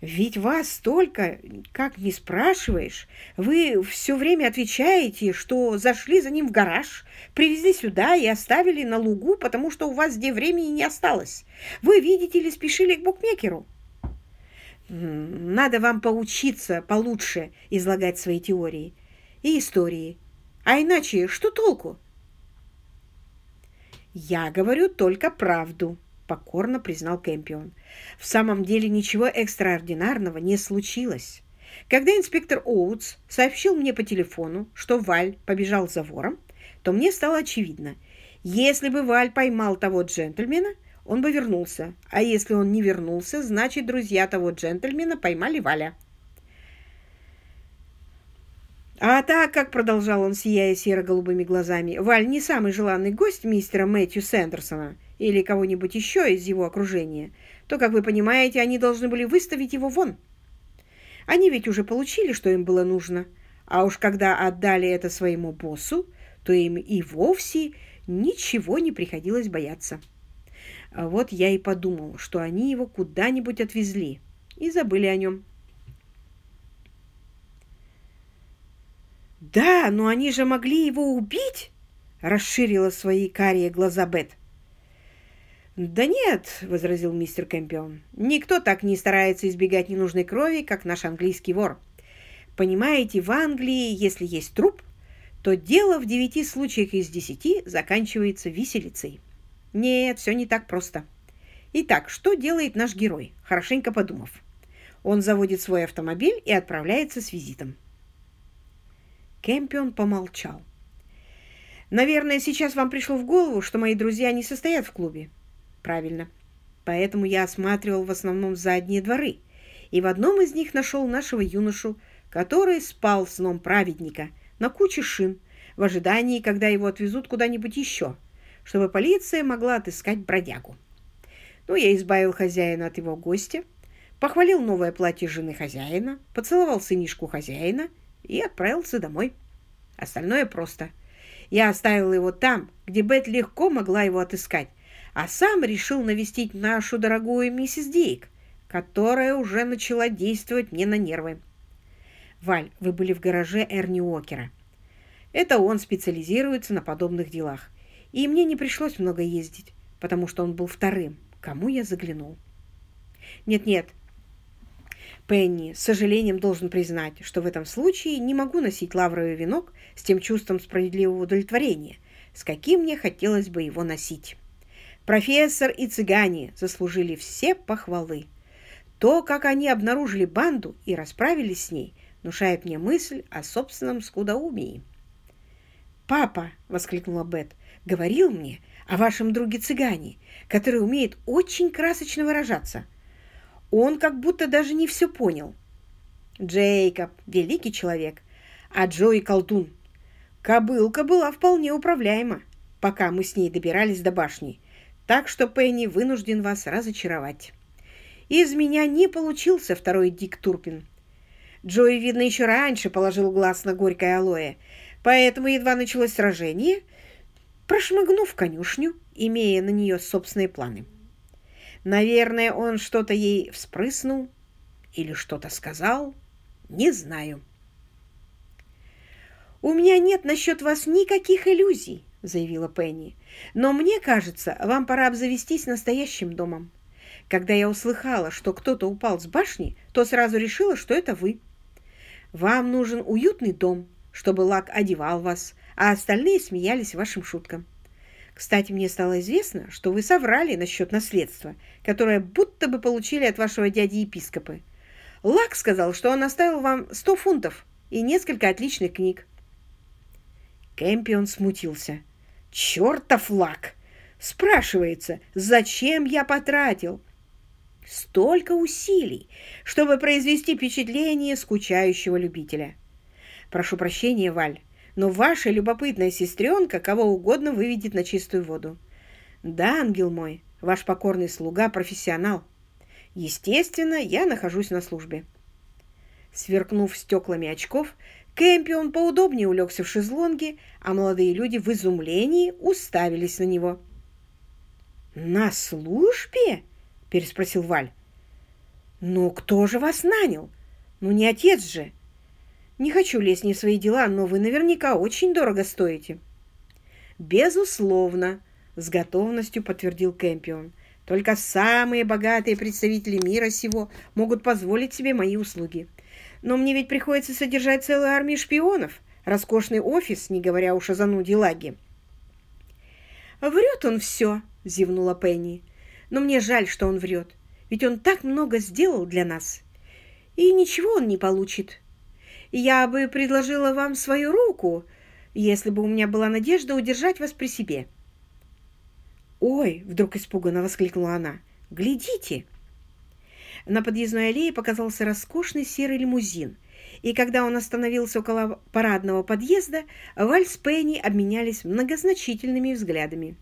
Speaker 1: Ведь вас столько, как не спрашиваешь. Вы все время отвечаете, что зашли за ним в гараж, привезли сюда и оставили на лугу, потому что у вас где времени не осталось. Вы, видите ли, спешили к букмекеру. Надо вам поучиться получше излагать свои теории и истории. А иначе что толку? Я говорю только правду, покорно признал Кэмпион. В самом деле ничего экстраординарного не случилось. Когда инспектор Оутс сообщил мне по телефону, что Валь побежал за вором, то мне стало очевидно, если бы Валь поймал того джентльмена, он бы вернулся, а если он не вернулся, значит, друзья того джентльмена поймали Валя. А так как, продолжал он, сияя серо-голубыми глазами, Валь не самый желанный гость мистера Мэтью Сэндерсона или кого-нибудь еще из его окружения, то, как вы понимаете, они должны были выставить его вон. Они ведь уже получили, что им было нужно. А уж когда отдали это своему боссу, то им и вовсе ничего не приходилось бояться. А вот я и подумал, что они его куда-нибудь отвезли и забыли о нем. «Да, но они же могли его убить!» — расширила свои карие глаза Бет. «Да нет», — возразил мистер Кэмпион, — «никто так не старается избегать ненужной крови, как наш английский вор. Понимаете, в Англии, если есть труп, то дело в девяти случаях из десяти заканчивается виселицей. Нет, все не так просто. Итак, что делает наш герой, хорошенько подумав? Он заводит свой автомобиль и отправляется с визитом. Кэмпион помолчал. «Наверное, сейчас вам пришло в голову, что мои друзья не состоят в клубе. Правильно. Поэтому я осматривал в основном задние дворы, и в одном из них нашел нашего юношу, который спал сном праведника на куче шин в ожидании, когда его отвезут куда-нибудь еще, чтобы полиция могла отыскать бродягу. Ну, я избавил хозяина от его гостя, похвалил новое платье жены хозяина, поцеловал сынишку хозяина и отправился домой. Остальное просто. Я оставил его там, где Бет легко могла его отыскать, а сам решил навестить нашу дорогую миссис Дейк, которая уже начала действовать мне на нервы. Валь, вы были в гараже Эрни Уокера. Это он специализируется на подобных делах. И мне не пришлось много ездить, потому что он был вторым, кому я заглянул. Нет-нет, Пенни, с сожалением должен признать, что в этом случае не могу носить лавровый венок с тем чувством справедливого удовлетворения, с каким мне хотелось бы его носить. Профессор и цыгане заслужили все похвалы. То, как они обнаружили банду и расправились с ней, внушает мне мысль о собственном скудоумии. «Папа!» — воскликнула Бет. «Говорил мне о вашем друге-цыгане, который умеет очень красочно выражаться. Он как будто даже не все понял. Джейкоб — великий человек, а Джои — колдун. Кобылка была вполне управляема, пока мы с ней добирались до башни, так что Пенни вынужден вас разочаровать. Из меня не получился второй Дик Турпин. Джои, видно, еще раньше положил глаз на горькое алоэ, поэтому едва началось сражение, прошмыгнув конюшню, имея на нее собственные планы. Наверное, он что-то ей вспрыснул или что-то сказал, не знаю. «У меня нет насчет вас никаких иллюзий», — заявила Пенни. «Но мне кажется, вам пора обзавестись настоящим домом. Когда я услыхала, что кто-то упал с башни, то сразу решила, что это вы. Вам нужен уютный дом, чтобы Лак одевал вас, а остальные смеялись вашим шуткам. Кстати, мне стало известно, что вы соврали насчет наследства, которое будто бы получили от вашего дяди-епископа. Лак сказал, что он оставил вам сто фунтов и несколько отличных книг. Кэмпион смутился. «Чертов лак! Спрашивается, зачем я потратил столько усилий, чтобы произвести впечатление скучающего любителя? Прошу прощения, Валь, но ваша любопытная сестренка кого угодно выведет на чистую воду. Да, ангел мой, ваш покорный слуга – профессионал. Естественно, я нахожусь на службе. Сверкнув стеклами очков, Кэмпион поудобнее улегся в шезлонге, а молодые люди в изумлении уставились на него. «На службе?» – переспросил Валь. «Ну, кто же вас нанял? Ну, не отец же!» «Не хочу лезть не в свои дела, но вы наверняка очень дорого стоите». «Безусловно», — с готовностью подтвердил Кэмпион. «Только самые богатые представители мира сего могут позволить себе мои услуги. Но мне ведь приходится содержать целую армию шпионов, роскошный офис, не говоря уж о зануде лаги». «Врет он все», — зевнула Пенни. «Но мне жаль, что он врет, ведь он так много сделал для нас. И ничего он не получит. Я бы предложила вам свою руку, если бы у меня была надежда удержать вас при себе». «Ой!» — вдруг испуганно воскликнула она. «Глядите!» На подъездной аллее показался роскошный серый лимузин, и когда он остановился около парадного подъезда, Валь с Пенни обменялись многозначительными взглядами.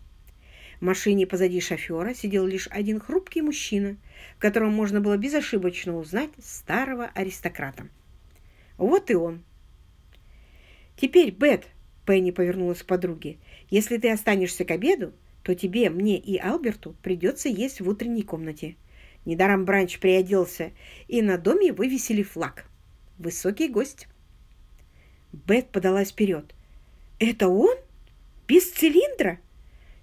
Speaker 1: В машине позади шофера сидел лишь один хрупкий мужчина, в котором можно было безошибочно узнать старого аристократа. Вот и он. «Теперь, Бет», — Пенни повернулась к подруге, «если ты останешься к обеду, то тебе, мне и Алберту придется есть в утренней комнате. Недаром Бранч приоделся, и на доме вывесили флаг. Высокий гость». Бет подалась вперед. «Это он? Без цилиндра?»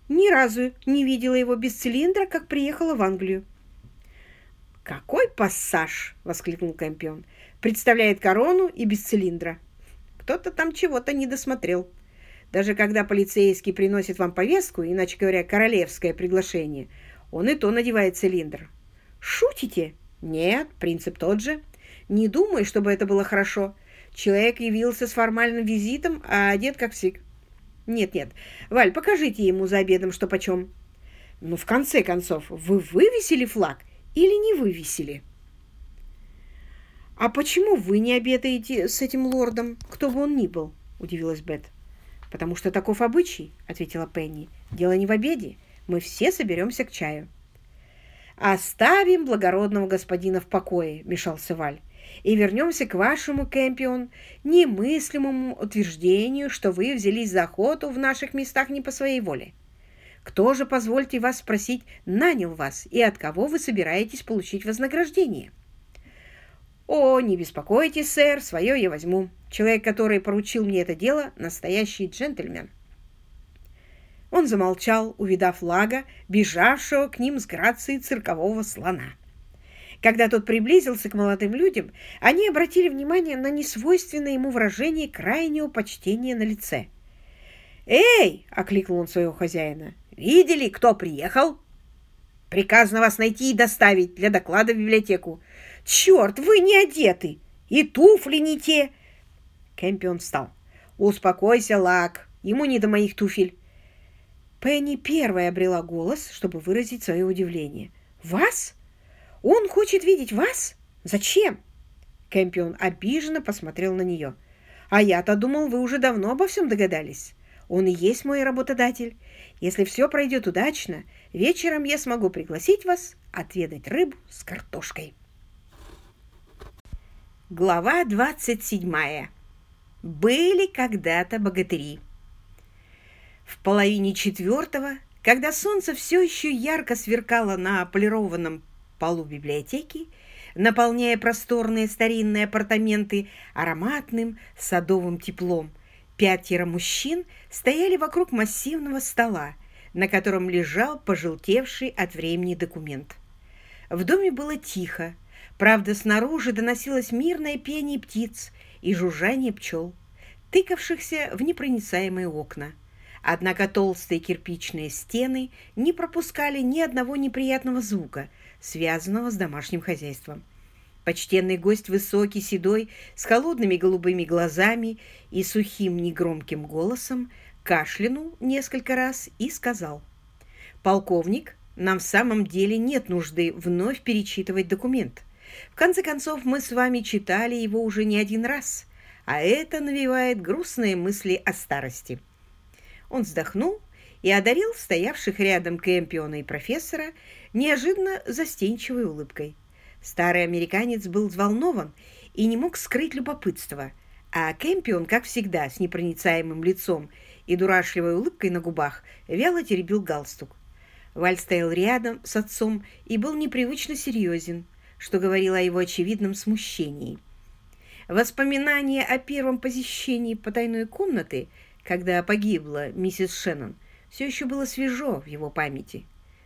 Speaker 1: Ни разу не видела его без цилиндра, как приехала в Англию. «Какой пассаж!» — воскликнул Кэмпион. «Представляет корону и без цилиндра. Кто-то там чего-то не досмотрел. Даже когда полицейский приносит вам повестку, иначе говоря, королевское приглашение, он и то надевает цилиндр. Шутите? Нет, принцип тот же. Не думай, чтобы это было хорошо. Человек явился с формальным визитом, а одет как всегда. Нет-нет, Валь, покажите ему за обедом, что почем. Ну, в конце концов, вы вывесили флаг или не вывесили? «А почему вы не обедаете с этим лордом, кто бы он ни был?» – удивилась Бет. «Потому что таков обычай», – ответила Пенни. «Дело не в обеде. Мы все соберемся к чаю». «Оставим благородного господина в покое», – мешался Валь. «И вернемся к вашему, Кэмпион, немыслимому утверждению, что вы взялись за охоту в наших местах не по своей воле. Кто же, позвольте вас спросить, нанял вас и от кого вы собираетесь получить вознаграждение?» «О, не беспокойтесь, сэр, свое я возьму. Человек, который поручил мне это дело, настоящий джентльмен». Он замолчал, увидав Лага, бежавшего к ним с грацией циркового слона. Когда тот приблизился к молодым людям, они обратили внимание на несвойственное ему выражение крайнего почтения на лице. «Эй!» — окликнул он своего хозяина. «Видели, кто приехал?» «Приказано вас найти и доставить для доклада в библиотеку. Черт, вы не одеты! И туфли не те!» Кэмпион встал. «Успокойся, Лак, ему не до моих туфель». Пенни первая обрела голос, чтобы выразить свое удивление. «Вас? Он хочет видеть вас? Зачем?» Кэмпион обиженно посмотрел на нее. «А я-то думал, вы уже давно обо всем догадались. Он и есть мой работодатель. Если все пройдет удачно, вечером я смогу пригласить вас отведать рыбу с картошкой». Глава 27. Были когда-то богатыри. В половине четвертого, когда солнце все еще ярко сверкало на полированном полу библиотеки, наполняя просторные старинные апартаменты ароматным садовым теплом, пятеро мужчин стояли вокруг массивного стола, на котором лежал пожелтевший от времени документ. В доме было тихо, Правда, снаружи доносилось мирное пение птиц и жужжание пчел, тыкавшихся в непроницаемые окна. Однако толстые кирпичные стены не пропускали ни одного неприятного звука, связанного с домашним хозяйством. Почтенный гость высокий, седой, с холодными голубыми глазами и сухим негромким голосом кашлянул несколько раз и сказал. «Полковник, нам в самом деле нет нужды вновь перечитывать документ. В конце концов, мы с вами читали его уже не один раз, а это навевает грустные мысли о старости. Он вздохнул и одарил стоявших рядом Кэмпиона и профессора неожиданно застенчивой улыбкой. Старый американец был взволнован и не мог скрыть любопытство, а Кэмпион, как всегда, с непроницаемым лицом и дурашливой улыбкой на губах, вяло теребил галстук. Валь стоял рядом с отцом и был непривычно серьезен, что говорило о его очевидном смущении. Воспоминание о первом посещении потайной комнаты, когда погибла миссис Шеннон, все еще было свежо в его памяти.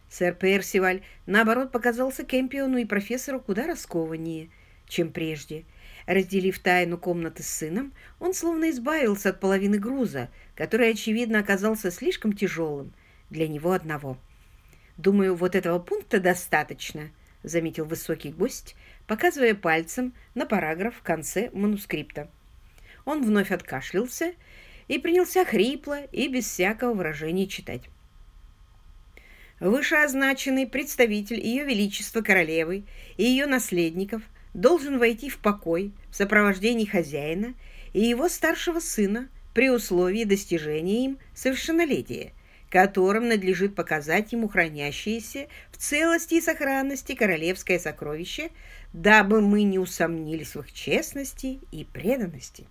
Speaker 1: Сэр Персиваль, наоборот, показался Кэмпиону и профессору куда раскованнее, чем прежде. Разделив тайну комнаты с сыном, он словно избавился от половины груза, который, очевидно, оказался слишком тяжелым для него одного. «Думаю, вот этого пункта достаточно», — заметил высокий гость, показывая пальцем на параграф в конце манускрипта. Он вновь откашлялся и принялся хрипло и без всякого выражения читать. Вышеозначенный представитель Ее Величества Королевы и ее наследников должен войти в покой в сопровождении хозяина и его старшего сына при условии достижения им совершеннолетия, которым надлежит показать ему хранящееся в целости и сохранности королевское сокровище, дабы мы не усомнились в их честности и преданности.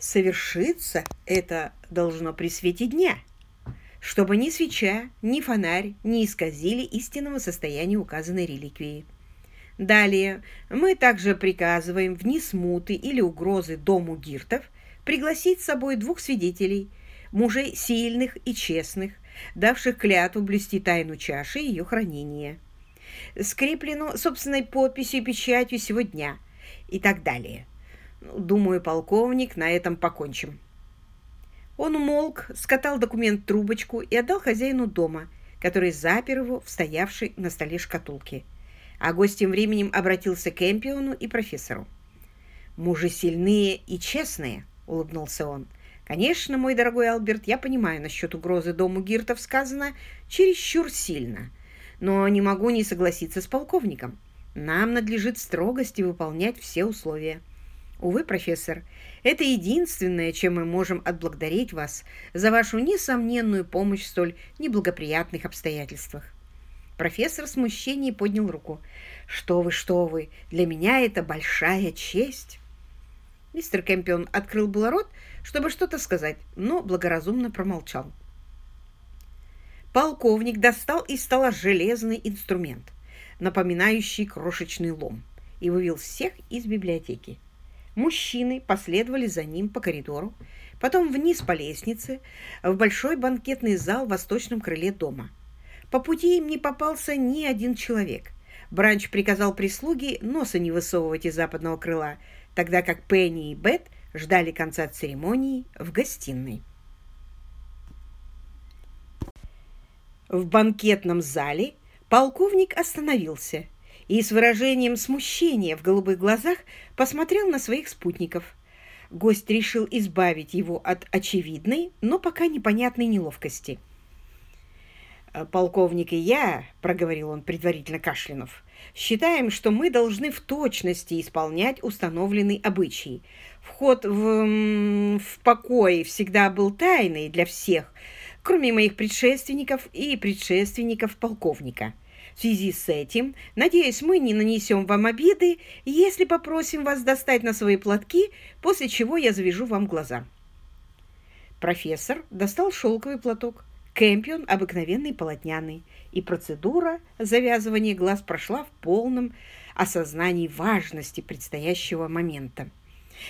Speaker 1: Совершиться это должно при свете дня – чтобы ни свеча, ни фонарь не исказили истинного состояния указанной реликвии. Далее мы также приказываем вне смуты или угрозы дому гиртов пригласить с собой двух свидетелей, мужей сильных и честных, давших клятву блюсти тайну чаши и ее хранения. Скреплено собственной подписью и печатью сего дня и так далее. Думаю, полковник, на этом покончим. Он умолк, скатал документ в трубочку и отдал хозяину дома, который запер его в стоявшей на столе шкатулке. А гость тем временем обратился к Эмпиону и профессору. «Мужи сильные и честные», — улыбнулся он. «Конечно, мой дорогой Алберт, я понимаю, насчет угрозы дому Гиртов сказано чересчур сильно, но не могу не согласиться с полковником. Нам надлежит строгости выполнять все условия». Увы, профессор, это единственное, чем мы можем отблагодарить вас за вашу несомненную помощь в столь неблагоприятных обстоятельствах. Профессор в смущении поднял руку. «Что вы, что вы! Для меня это большая честь!» Мистер Кэмпион открыл было рот, чтобы что-то сказать, но благоразумно промолчал. Полковник достал из стола железный инструмент, напоминающий крошечный лом, и вывел всех из библиотеки. Мужчины последовали за ним по коридору, потом вниз по лестнице, в большой банкетный зал в восточном крыле дома. По пути им не попался ни один человек. Бранч приказал прислуге носа не высовывать из западного крыла, тогда как Пенни и Бет ждали конца церемонии в гостиной. В банкетном зале полковник остановился – и с выражением смущения в голубых глазах посмотрел на своих спутников. Гость решил избавить его от очевидной, но пока непонятной неловкости. «Э, «Полковник и я, — проговорил он предварительно кашлянув, — считаем, что мы должны в точности исполнять установленный обычай. Вход в, в покой всегда был тайный для всех, кроме моих предшественников и предшественников полковника». Связи с этим, надеюсь, мы не нанесем вам обиды, если попросим вас достать на свои платки, после чего я завяжу вам глаза. Профессор достал шелковый платок, Кэмпион обыкновенный полотняный, и процедура завязывания глаз прошла в полном осознании важности предстоящего момента.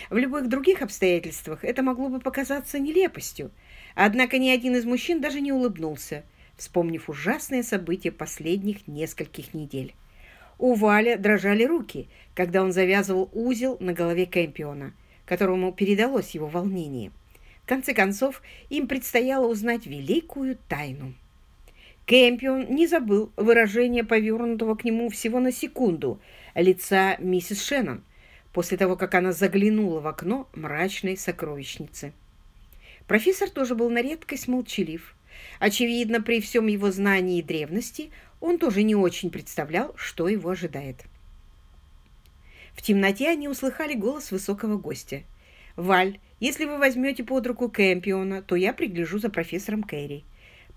Speaker 1: В любых других обстоятельствах это могло бы показаться нелепостью, однако ни один из мужчин даже не улыбнулся – вспомнив ужасные события последних нескольких недель. У Валя дрожали руки, когда он завязывал узел на голове Кэмпиона, которому передалось его волнение. В конце концов, им предстояло узнать великую тайну. Кэмпион не забыл выражение повернутого к нему всего на секунду лица миссис Шеннон, после того, как она заглянула в окно мрачной сокровищницы. Профессор тоже был на редкость молчалив, Очевидно, при всем его знании древности он тоже не очень представлял, что его ожидает. В темноте они услыхали голос высокого гостя. «Валь, если вы возьмете под руку Кэмпиона, то я пригляжу за профессором Кэрри.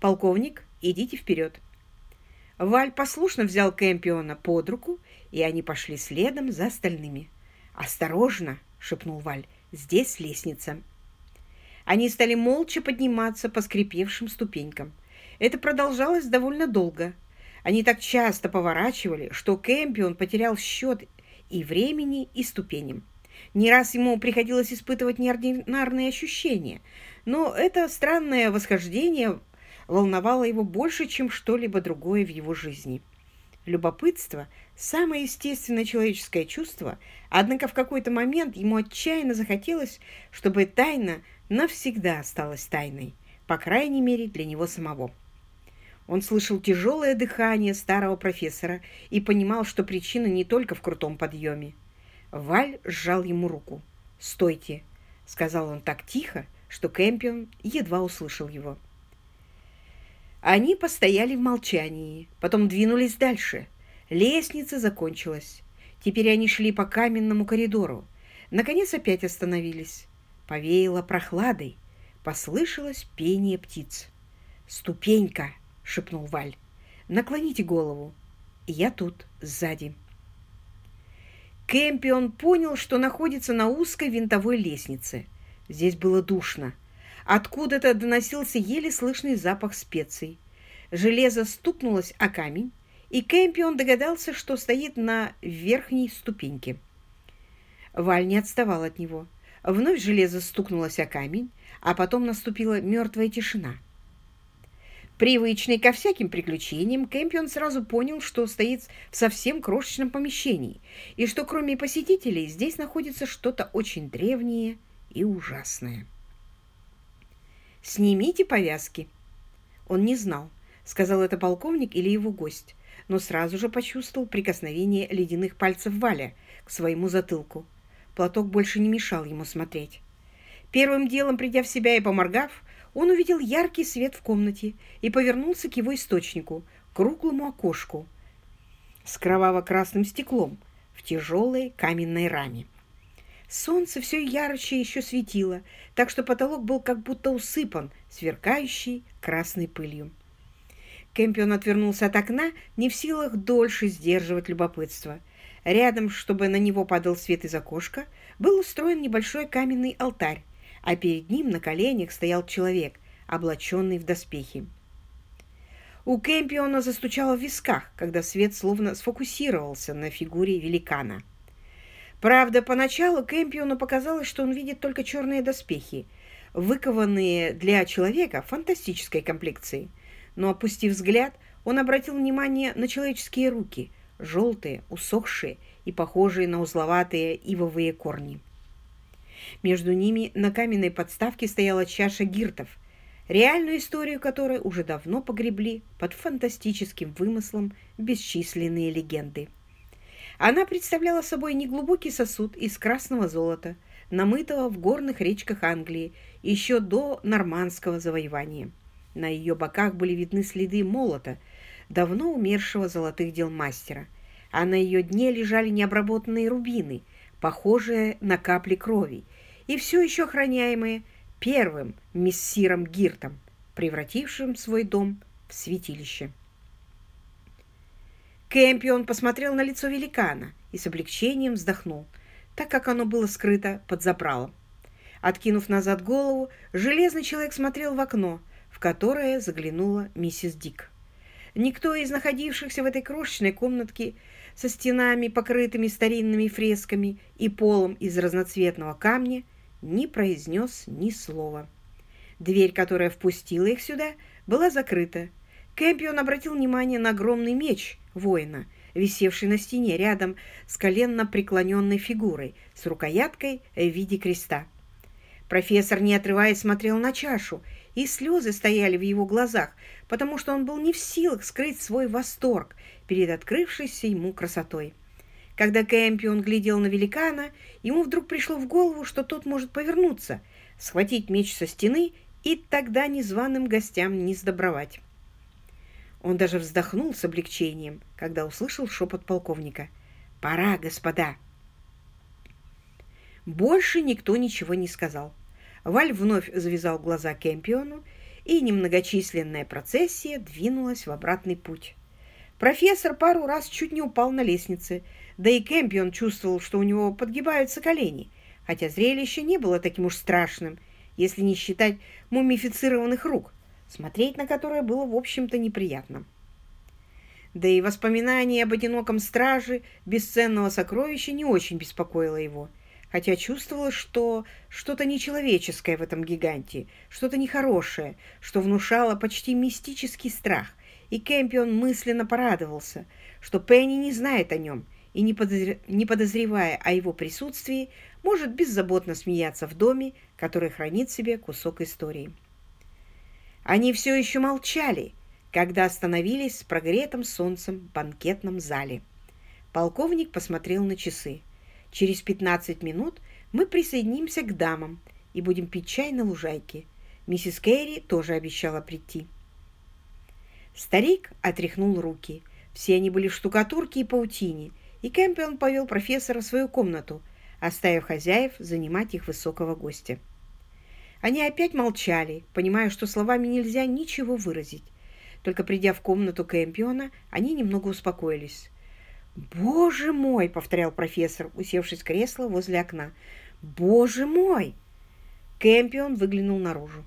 Speaker 1: Полковник, идите вперед». Валь послушно взял Кэмпиона под руку, и они пошли следом за остальными. «Осторожно!» — шепнул Валь. «Здесь лестница». Они стали молча подниматься по скрипевшим ступенькам. Это продолжалось довольно долго. Они так часто поворачивали, что Кэмпион потерял счет и времени, и ступеням. Не раз ему приходилось испытывать неординарные ощущения, но это странное восхождение волновало его больше, чем что-либо другое в его жизни. Любопытство – самое естественное человеческое чувство, однако в какой-то момент ему отчаянно захотелось, чтобы тайна навсегда осталась тайной, по крайней мере для него самого. Он слышал тяжелое дыхание старого профессора и понимал, что причина не только в крутом подъеме. Валь сжал ему руку. «Стойте!» — сказал он так тихо, что Кэмпион едва услышал его. Они постояли в молчании, потом двинулись дальше. Лестница закончилась. Теперь они шли по каменному коридору. Наконец опять остановились. Повеяло прохладой. Послышалось пение птиц. «Ступенька!» — шепнул Валь. «Наклоните голову. Я тут, сзади». Кэмпион понял, что находится на узкой винтовой лестнице. Здесь было душно. Откуда-то доносился еле слышный запах специй. Железо стукнулось о камень, и Кэмпион догадался, что стоит на верхней ступеньке. Валь не отставал от него. Вновь железо стукнулось о камень, а потом наступила мертвая тишина. Привычный ко всяким приключениям, Кэмпион сразу понял, что стоит в совсем крошечном помещении, и что кроме посетителей здесь находится что-то очень древнее и ужасное. «Снимите повязки». Он не знал, сказал это полковник или его гость, но сразу же почувствовал прикосновение ледяных пальцев Валя к своему затылку. Платок больше не мешал ему смотреть. Первым делом, придя в себя и поморгав, он увидел яркий свет в комнате и повернулся к его источнику, круглому окошку с кроваво-красным стеклом в тяжелой каменной раме. Солнце все ярче еще светило, так что потолок был как будто усыпан сверкающей красной пылью. Кэмпион отвернулся от окна, не в силах дольше сдерживать любопытство. Рядом, чтобы на него падал свет из окошка, был устроен небольшой каменный алтарь, а перед ним на коленях стоял человек, облаченный в доспехи. У Кэмпиона застучало в висках, когда свет словно сфокусировался на фигуре великана – Правда, поначалу Кэмпиону показалось, что он видит только черные доспехи, выкованные для человека фантастической комплекции. Но, опустив взгляд, он обратил внимание на человеческие руки, желтые, усохшие и похожие на узловатые ивовые корни. Между ними на каменной подставке стояла чаша гиртов, реальную историю которой уже давно погребли под фантастическим вымыслом бесчисленные легенды. Она представляла собой неглубокий сосуд из красного золота, намытого в горных речках Англии еще до нормандского завоевания. На ее боках были видны следы молота, давно умершего золотых дел мастера, а на ее дне лежали необработанные рубины, похожие на капли крови, и все еще охраняемые первым мессиром Гиртом, превратившим свой дом в святилище. Кэмпион посмотрел на лицо великана и с облегчением вздохнул, так как оно было скрыто под запралом. Откинув назад голову, железный человек смотрел в окно, в которое заглянула миссис Дик. Никто из находившихся в этой крошечной комнатке со стенами, покрытыми старинными фресками и полом из разноцветного камня, не произнес ни слова. Дверь, которая впустила их сюда, была закрыта. Кэмпион обратил внимание на огромный меч, воина, висевший на стене рядом с коленно преклоненной фигурой с рукояткой в виде креста. Профессор, не отрываясь, смотрел на чашу, и слезы стояли в его глазах, потому что он был не в силах скрыть свой восторг перед открывшейся ему красотой. Когда Кэмпион глядел на великана, ему вдруг пришло в голову, что тот может повернуться, схватить меч со стены и тогда незваным гостям не сдобровать. Он даже вздохнул с облегчением, когда услышал шепот полковника. «Пора, господа!» Больше никто ничего не сказал. Валь вновь завязал глаза Кемпиону, и немногочисленная процессия двинулась в обратный путь. Профессор пару раз чуть не упал на лестнице, да и Кемпион чувствовал, что у него подгибаются колени, хотя зрелище не было таким уж страшным, если не считать мумифицированных рук, смотреть на которое было, в общем-то, неприятно. Да и воспоминание об одиноком страже бесценного сокровища не очень беспокоило его, хотя чувствовалось, что что-то нечеловеческое в этом гиганте, что-то нехорошее, что внушало почти мистический страх, и Кэмпион мысленно порадовался, что Пенни не знает о нем и, не, подозр... не подозревая о его присутствии, может беззаботно смеяться в доме, который хранит себе кусок истории. Они все еще молчали, когда остановились с прогретым солнцем в банкетном зале. Полковник посмотрел на часы. Через 15 минут мы присоединимся к дамам и будем пить чай на лужайке. Миссис Керри тоже обещала прийти. Старик отряхнул руки. Все они были в штукатурке и паутине, и Кэмпион повел профессора в свою комнату, оставив хозяев занимать их высокого гостя. Они опять молчали, понимая, что словами нельзя ничего выразить. Только придя в комнату Кэмпиона, они немного успокоились. «Боже мой!» — повторял профессор, усевшись в кресло возле окна. «Боже мой!» Кэмпион выглянул наружу.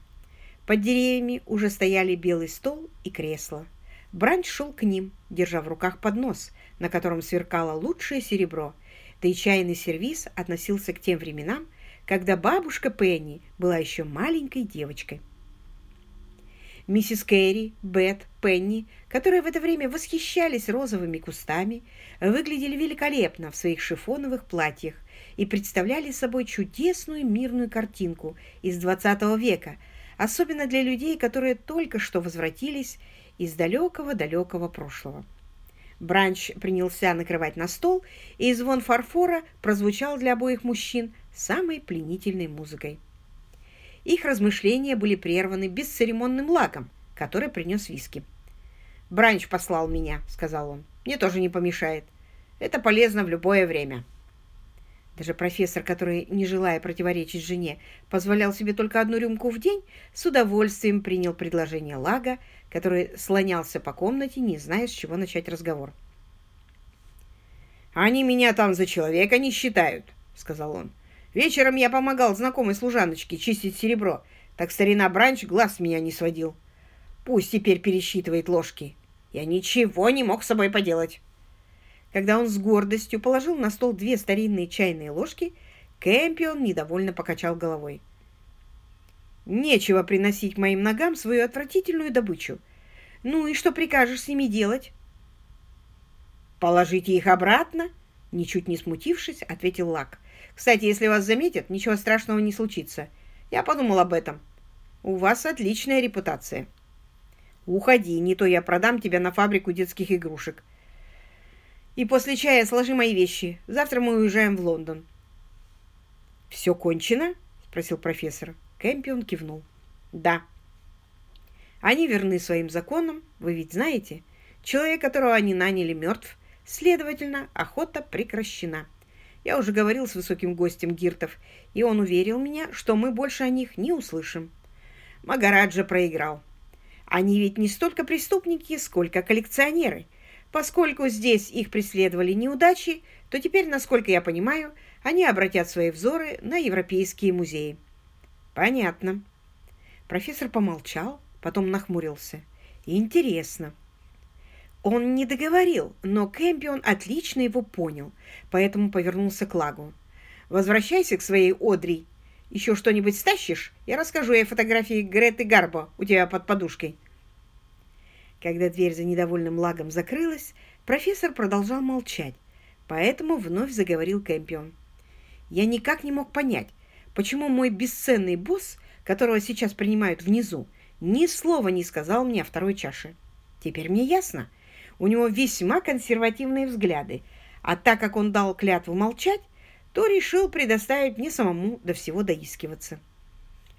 Speaker 1: Под деревьями уже стояли белый стол и кресло. Бранч шел к ним, держа в руках поднос, на котором сверкало лучшее серебро, да и чайный сервиз относился к тем временам, когда бабушка Пенни была еще маленькой девочкой. Миссис Кэрри, Бет, Пенни, которые в это время восхищались розовыми кустами, выглядели великолепно в своих шифоновых платьях и представляли собой чудесную мирную картинку из XX века, особенно для людей, которые только что возвратились из далекого-далекого прошлого. Бранч принялся накрывать на стол, и звон фарфора прозвучал для обоих мужчин самой пленительной музыкой. Их размышления были прерваны бесцеремонным лагом, который принес виски. «Бранч послал меня», — сказал он. «Мне тоже не помешает. Это полезно в любое время». Даже профессор, который, не желая противоречить жене, позволял себе только одну рюмку в день, с удовольствием принял предложение Лага, который слонялся по комнате, не зная, с чего начать разговор. «Они меня там за человека не считают», — сказал он. Вечером я помогал знакомой служаночке чистить серебро, так старина Бранч глаз меня не сводил. Пусть теперь пересчитывает ложки. Я ничего не мог с собой поделать. Когда он с гордостью положил на стол две старинные чайные ложки, Кэмпион недовольно покачал головой. «Нечего приносить моим ногам свою отвратительную добычу. Ну и что прикажешь с ними делать?» «Положите их обратно?» Ничуть не смутившись, ответил Лак. Кстати, если вас заметят, ничего страшного не случится. Я подумал об этом. У вас отличная репутация. Уходи, не то я продам тебя на фабрику детских игрушек. И после чая сложи мои вещи. Завтра мы уезжаем в Лондон. Все кончено? Спросил профессор. Кэмпион кивнул. Да. Они верны своим законам, вы ведь знаете. Человек, которого они наняли, мертв. Следовательно, охота прекращена. Я уже говорил с высоким гостем Гиртов, и он уверил меня, что мы больше о них не услышим. Магараджа проиграл. Они ведь не столько преступники, сколько коллекционеры. Поскольку здесь их преследовали неудачи, то теперь, насколько я понимаю, они обратят свои взоры на европейские музеи. Понятно. Профессор помолчал, потом нахмурился. Интересно. Он не договорил, но Кэмпион отлично его понял, поэтому повернулся к Лагу. «Возвращайся к своей Одри. Еще что-нибудь стащишь? Я расскажу ей фотографии Греты Гарбо у тебя под подушкой». Когда дверь за недовольным Лагом закрылась, профессор продолжал молчать, поэтому вновь заговорил Кэмпион. «Я никак не мог понять, почему мой бесценный босс, которого сейчас принимают внизу, ни слова не сказал мне о второй чаше. Теперь мне ясно, у него весьма консервативные взгляды, а так как он дал клятву молчать, то решил предоставить мне самому до всего доискиваться.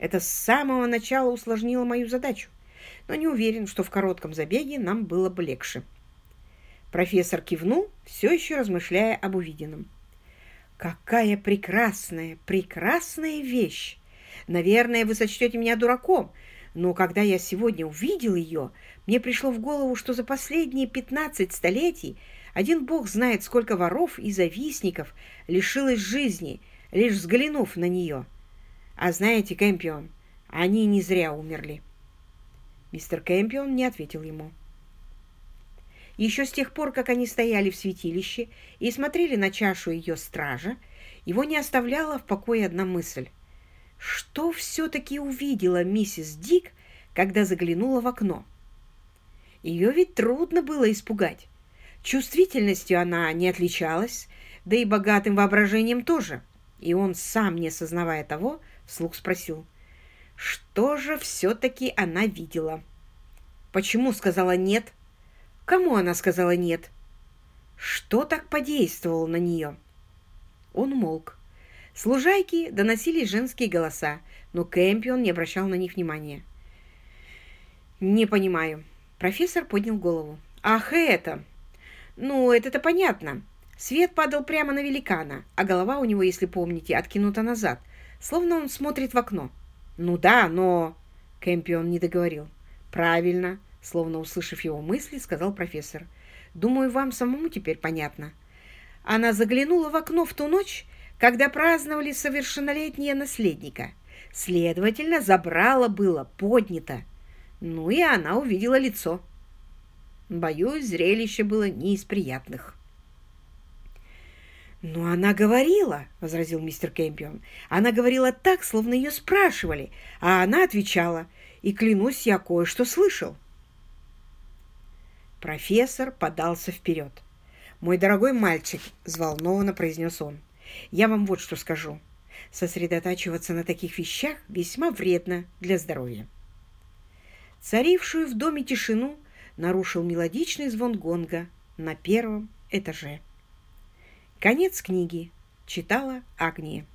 Speaker 1: Это с самого начала усложнило мою задачу, но не уверен, что в коротком забеге нам было бы легче. Профессор кивнул, все еще размышляя об увиденном. «Какая прекрасная, прекрасная вещь! Наверное, вы сочтете меня дураком, но когда я сегодня увидел ее, мне пришло в голову, что за последние пятнадцать столетий один бог знает, сколько воров и завистников лишилось жизни, лишь взглянув на нее. А знаете, Кэмпион, они не зря умерли. Мистер Кэмпион не ответил ему. Еще с тех пор, как они стояли в святилище и смотрели на чашу ее стража, его не оставляла в покое одна мысль. Что все-таки увидела миссис Дик, когда заглянула в окно? Ее ведь трудно было испугать. Чувствительностью она не отличалась, да и богатым воображением тоже. И он, сам не осознавая того, вслух спросил, что же все-таки она видела. Почему сказала «нет»? Кому она сказала «нет»? Что так подействовало на нее? Он молк. Служайки доносились женские голоса, но Кэмпион не обращал на них внимания. «Не понимаю». Профессор поднял голову. «Ах, это! Ну, это-то понятно. Свет падал прямо на великана, а голова у него, если помните, откинута назад, словно он смотрит в окно. Ну да, но... Кэмпион не договорил. Правильно, словно услышав его мысли, сказал профессор. Думаю, вам самому теперь понятно. Она заглянула в окно в ту ночь, когда праздновали совершеннолетнее наследника. Следовательно, забрала было поднято. Ну и она увидела лицо. Боюсь, зрелище было не из приятных. «Но она говорила», — возразил мистер Кэмпион. «Она говорила так, словно ее спрашивали, а она отвечала, и, клянусь, я кое-что слышал». Профессор подался вперед. «Мой дорогой мальчик», — взволнованно произнес он, — «я вам вот что скажу. Сосредотачиваться на таких вещах весьма вредно для здоровья». Царившую в доме тишину нарушил мелодичный звон гонга на первом этаже. Конец книги. Читала Агния.